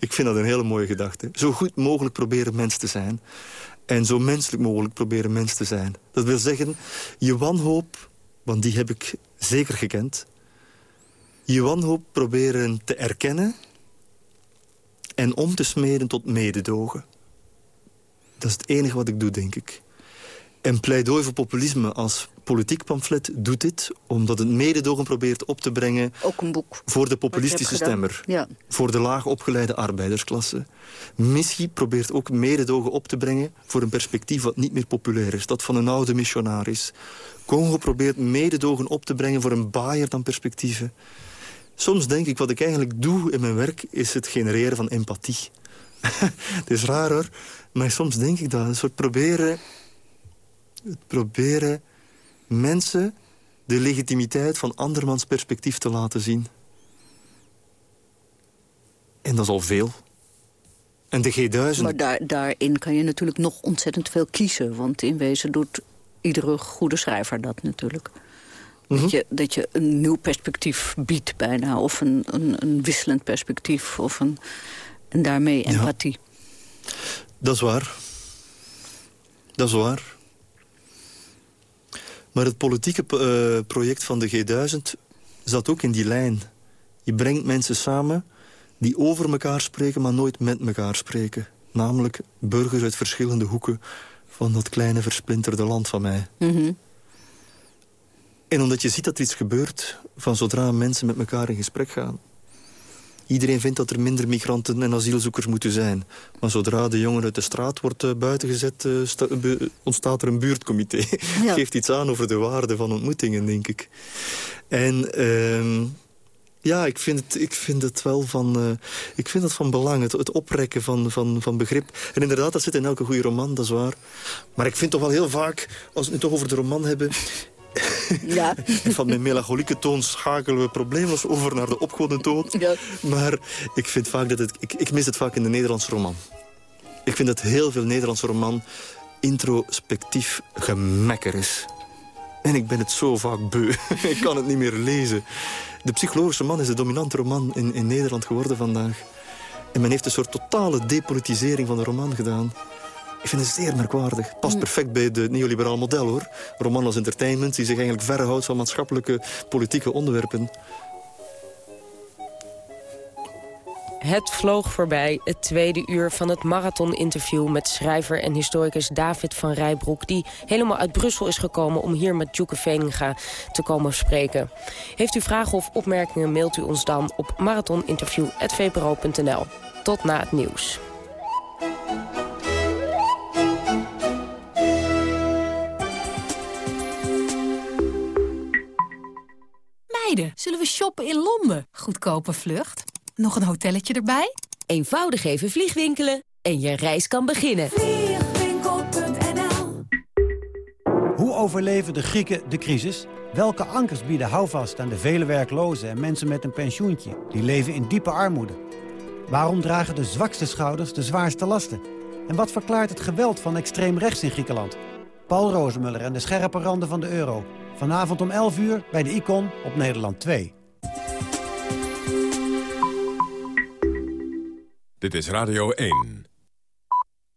ik vind dat een hele mooie gedachte. Zo goed mogelijk proberen mens te zijn. En zo menselijk mogelijk proberen mens te zijn. Dat wil zeggen, je wanhoop, want die heb ik zeker gekend... je wanhoop proberen te erkennen... en om te smeden tot mededogen. Dat is het enige wat ik doe, denk ik. En pleidooi voor populisme als politiek pamflet doet dit... omdat het mededogen probeert op te brengen... Ook een boek. Voor de populistische stemmer. Ja. Voor de laag opgeleide arbeidersklasse. Missie probeert ook mededogen op te brengen... voor een perspectief wat niet meer populair is. Dat van een oude missionaris. Congo probeert mededogen op te brengen... voor een baaier dan perspectieven. Soms denk ik, wat ik eigenlijk doe in mijn werk... is het genereren van empathie. het is raar hoor. Maar soms denk ik dat. Een soort proberen... Het proberen mensen de legitimiteit van andermans perspectief te laten zien. En dat is al veel. En de G1000... Maar daar, daarin kan je natuurlijk nog ontzettend veel kiezen. Want in wezen doet iedere goede schrijver dat natuurlijk. dat, mhm. je, dat je een nieuw perspectief biedt bijna. Of een, een, een wisselend perspectief. Of een, en daarmee empathie. Dat is waar. Dat is waar. Maar het politieke uh, project van de G1000 zat ook in die lijn. Je brengt mensen samen die over elkaar spreken, maar nooit met elkaar spreken. Namelijk burgers uit verschillende hoeken van dat kleine versplinterde land van mij. Mm En omdat je ziet dat er iets gebeurt van zodra mensen met elkaar in gesprek gaan. Iedereen vindt dat er minder migranten en asielzoekers moeten zijn. Maar zodra de jongen uit de straat wordt uh, buitengezet... Uh, ontstaat er een buurtcomité. Ja. Geeft iets aan over de waarde van ontmoetingen, denk ik. En... Uh, ja, ik vind het, ik vind het wel van, uh, ik vind het van belang, het, het oprekken van, van, van begrip. En inderdaad, dat zit in elke goede roman, dat is waar. Maar ik vind toch wel heel vaak, als we het toch over de roman hebben... Ja. Van mijn melancholieke toon schakelen we probleemloos over naar de opgewonden toon. Ja. Maar ik, vind vaak dat het, ik, ik mis het vaak in de Nederlandse roman. Ik vind dat heel veel Nederlandse roman introspectief gemekker is. En ik ben het zo vaak beu. ik kan het niet meer lezen. De psychologische man is de dominante roman in, in Nederland geworden vandaag. En men heeft een soort totale depolitisering van de roman gedaan. Ik vind het zeer merkwaardig. Past perfect bij het neoliberaal model, hoor. Roman als entertainment, die zich eigenlijk verre houdt van maatschappelijke, politieke onderwerpen. Het vloog voorbij, het tweede uur van het marathon-interview... met schrijver en historicus David van Rijbroek... die helemaal uit Brussel is gekomen om hier met Joeke Veninga te komen spreken. Heeft u vragen of opmerkingen, mailt u ons dan op marathoninterview.vpro.nl. Tot na het nieuws. Zullen we shoppen in Londen? Goedkope vlucht. Nog een hotelletje erbij? Eenvoudig even vliegwinkelen en je reis kan beginnen. Vliegwinkel.nl Hoe overleven de Grieken de crisis? Welke ankers bieden houvast aan de vele werklozen en mensen met een pensioentje? Die leven in diepe armoede. Waarom dragen de zwakste schouders de zwaarste lasten? En wat verklaart het geweld van extreem rechts in Griekenland? Paul Rozemuller en de scherpe randen van de euro. Vanavond om 11 uur bij de Icon op Nederland 2. Dit is Radio 1.